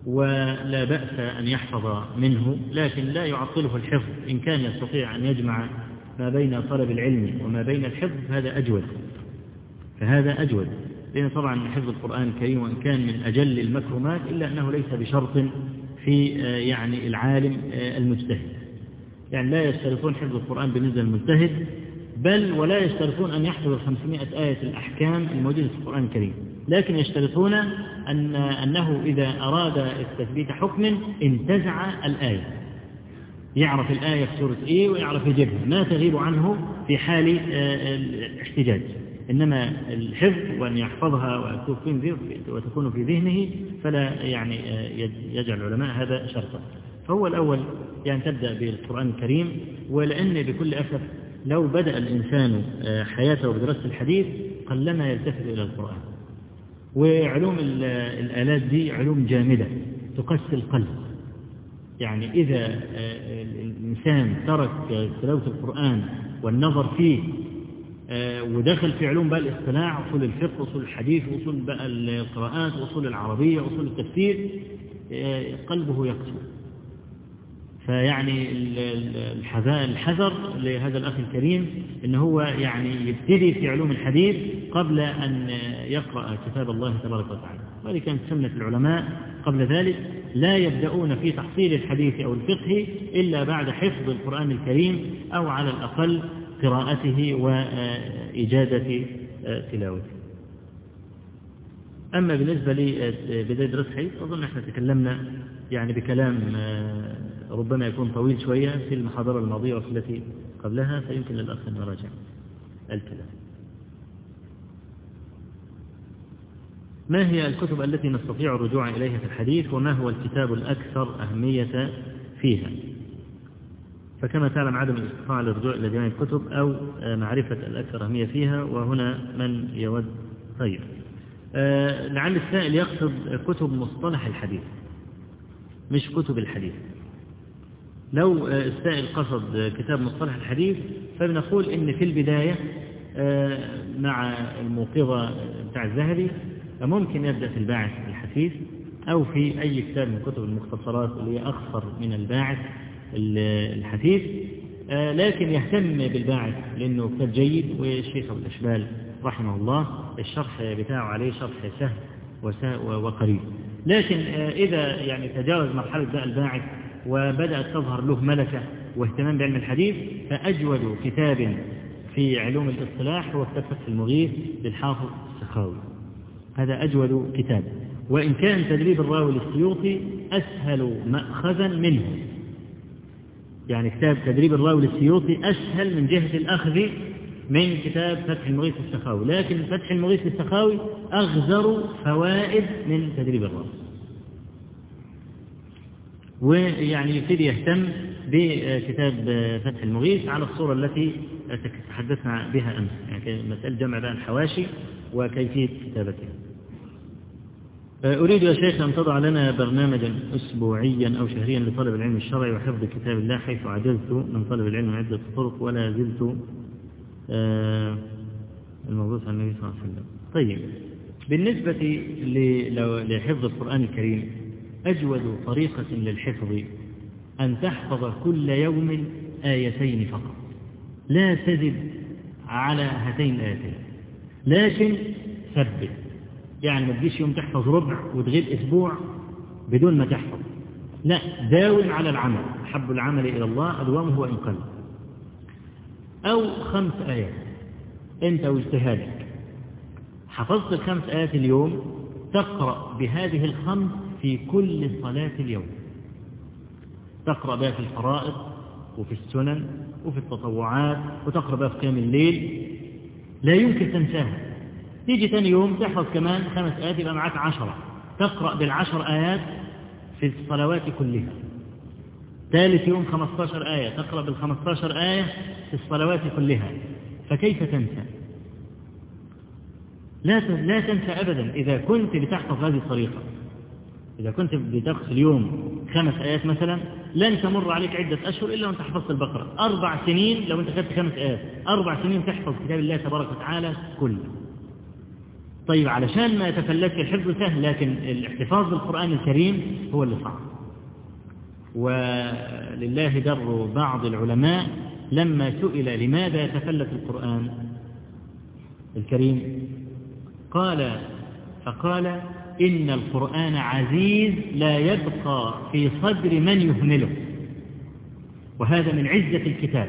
ولا بأس أن يحفظ منه لكن لا يعطله الحفظ. إن كان يستطيع أن يجمع ما بين طلب العلم وما بين الحفظ هذا أجود. فهذا أجود. لأن طبعا حفظ القرآن الكريم وإن كان من أجل المكرمات إلا أنه ليس بشرط في يعني العالم المجتهد. يعني لا يشترطون حفظ القرآن بالنسبة للمجتهد بل ولا يشترطون أن يحفظ 500 آية الأحكام الموجودة في القرآن الكريم. لكن يشترطون أن أنه إذا أراد تثبيت حكم انتزع الآية. يعرف الآية في سورة إيه ويعرف يجيبها ما تغيب عنه في حال الاحتجاج. إنما الحفظ وأن يحفظها وتكون في ذهنه فلا يعني يجعل العلماء هذا شرطا. فهو الأول يعني تبدأ بالقرآن الكريم ولأن بكل أسف لو بدأ الإنسان حياته بدراسة الحديث قلما يلتفت إلى القرآن. وعلوم الآلات دي علوم جامدة تقسي القلب. يعني إذا الإنسان ترك تلاوة القرآن والنظر فيه ودخل في علوم بقى الاصطلاح أصول الفقه أصول الحديث أصول بقى القراءات أصول العربية أصول التفسير قلبه يقسو. فيعني الحذر لهذا الأخ الكريم إن هو يعني يبتدي في علوم الحديث قبل أن يقرأ كتاب الله تبارك وتعالى. وهذه كانت سنة العلماء قبل ذلك. لا يبدأون في تحصيل الحديث أو الفقه إلا بعد حفظ القرآن الكريم أو على الأقل قراءته وإجادة تلاوته. أما بالنسبة لبداية دراسة الحديث أظن إحنا تكلمنا يعني بكلام ربما يكون طويل شوية في المحاضرة الماضية وفي التي قبلها فيمكن للأخ أن يراجع الكلام. ما هي الكتب التي نستطيع الرجوع إليها في الحديث؟ وما هو الكتاب الأكثر أهمية فيها؟ فكما تعلم عدم الاستطاعة للرجوع إلى جميع الكتب أو معرفة الأكثر أهمية فيها وهنا من يود خير لعل السائل يقصد كتب مصطلح الحديث. مش كتب الحديث. لو السائل قصد كتاب مصطلح الحديث فبنقول إن في البداية مع الموقظة بتاع الذهبي ممكن يبدأ في الباعث الحثيث أو في أي كتاب من كتب المختصرات اللي هي أخصر من الباعث الحثيث لكن يهتم بالباعث لأنه كتاب جيد والشيخ أبو الأشبال رحمه الله الشرح بتاعه عليه شرح سهل وقريب. لكن إذا يعني تجاوز مرحلة بقى الباعث وبدأت تظهر له ملكة واهتمام بعلم الحديث فأجود كتاب في علوم الاصطلاح هو كتاب فتح المغيث للحافظ السخاوي. هذا أجود كتاب. وإن كان تدريب الراوي للسيوطي أسهل مأخذا منه. يعني كتاب تدريب الراوي للسيوطي أسهل من جهة الأخذ من كتاب فتح المغيث السخاوي. لكن فتح المغيث السخاوي أغزر فوائد من تدريب الراوي ويعني يبتدي يهتم بكتاب فتح المغيث على الصورة التي تحدثنا بها أمس. يعني مسألة جمع بين الحواشي وكيفية كتابتها أريد يا شيخ أن تضع لنا برنامجا أسبوعيا أو شهريا لطلب العلم الشرعي وحفظ كتاب الله حيث عجزت من طلب العلم عدة طرق ولا زلت الموضوع عن النبي صلى الله عليه وسلم. طيب بالنسبة لحفظ القرآن الكريم أجود طريقة للحفظ أن تحفظ كل يوم آيتين فقط. لا تزد على هاتين الآيتين. لكن ثبت. يعني ما تجيش يوم تحفظ ربع وتغيب أسبوع بدون ما تحفظ. لا داوم على العمل. أحب العمل إلى الله أدوامه وإن قل أو خمس آيات. أنت واجتهادك. حفظت الخمس آيات اليوم تقرأ بهذه الخمس في كل صلاة اليوم. تقرأ بها في الفرائض وفي السنن وفي التطوعات وتقرأ بها في قيام الليل. لا يمكن تنساها. تيجي ثاني يوم تحفظ كمان خمس آيات يبقى معاك عشرة. تقرأ بالعشر آيات في الصلوات كلها. ثالث يوم 15 آية تقرأ بال 15 آية في الصلوات كلها. فكيف تنسى؟ لا لا تنسى أبدا. إذا كنت بتحفظ هذه الطريقة إذا كنت بتقص اليوم خمس آيات مثلا لن تمر عليك عدة أشهر إلا وأنت حفظت البقرة. أربع سنين لو أنت خدت خمس آيات. أربع سنين تحفظ كتاب الله تبارك وتعالى كله. طيب علشان ما يتفلتش الحفظ سهل لكن الاحتفاظ بالقرآن الكريم هو اللي صعب. ولله در بعض العلماء لما سئل لماذا يتفلت القرآن الكريم؟ قال فقال إن القرآن عزيز لا يبقى في صدر من يهمله. وهذا من عزة الكتاب.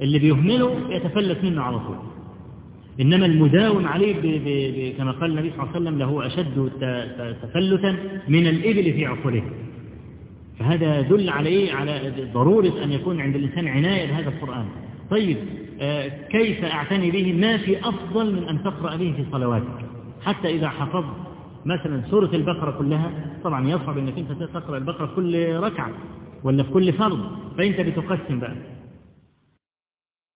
اللي بيهمله يتفلت منه على طول. إنما المداوم عليه كما قال النبي صلى الله عليه وسلم له أشد تفلتا من الإبل في عقله. فهذا يدل على إيه؟ على ضرورة أن يكون عند الإنسان عناية بهذا القرآن. طيب آه كيف أعتني به؟ ما في أفضل من أن تقرأ به في صلواتك؟ حتى إذا حفظت مثلا سورة البقرة كلها طبعا يصعب أنك أنت تقرأ البقرة كل ركعة ولا في كل فرض فأنت بتقسم بقى.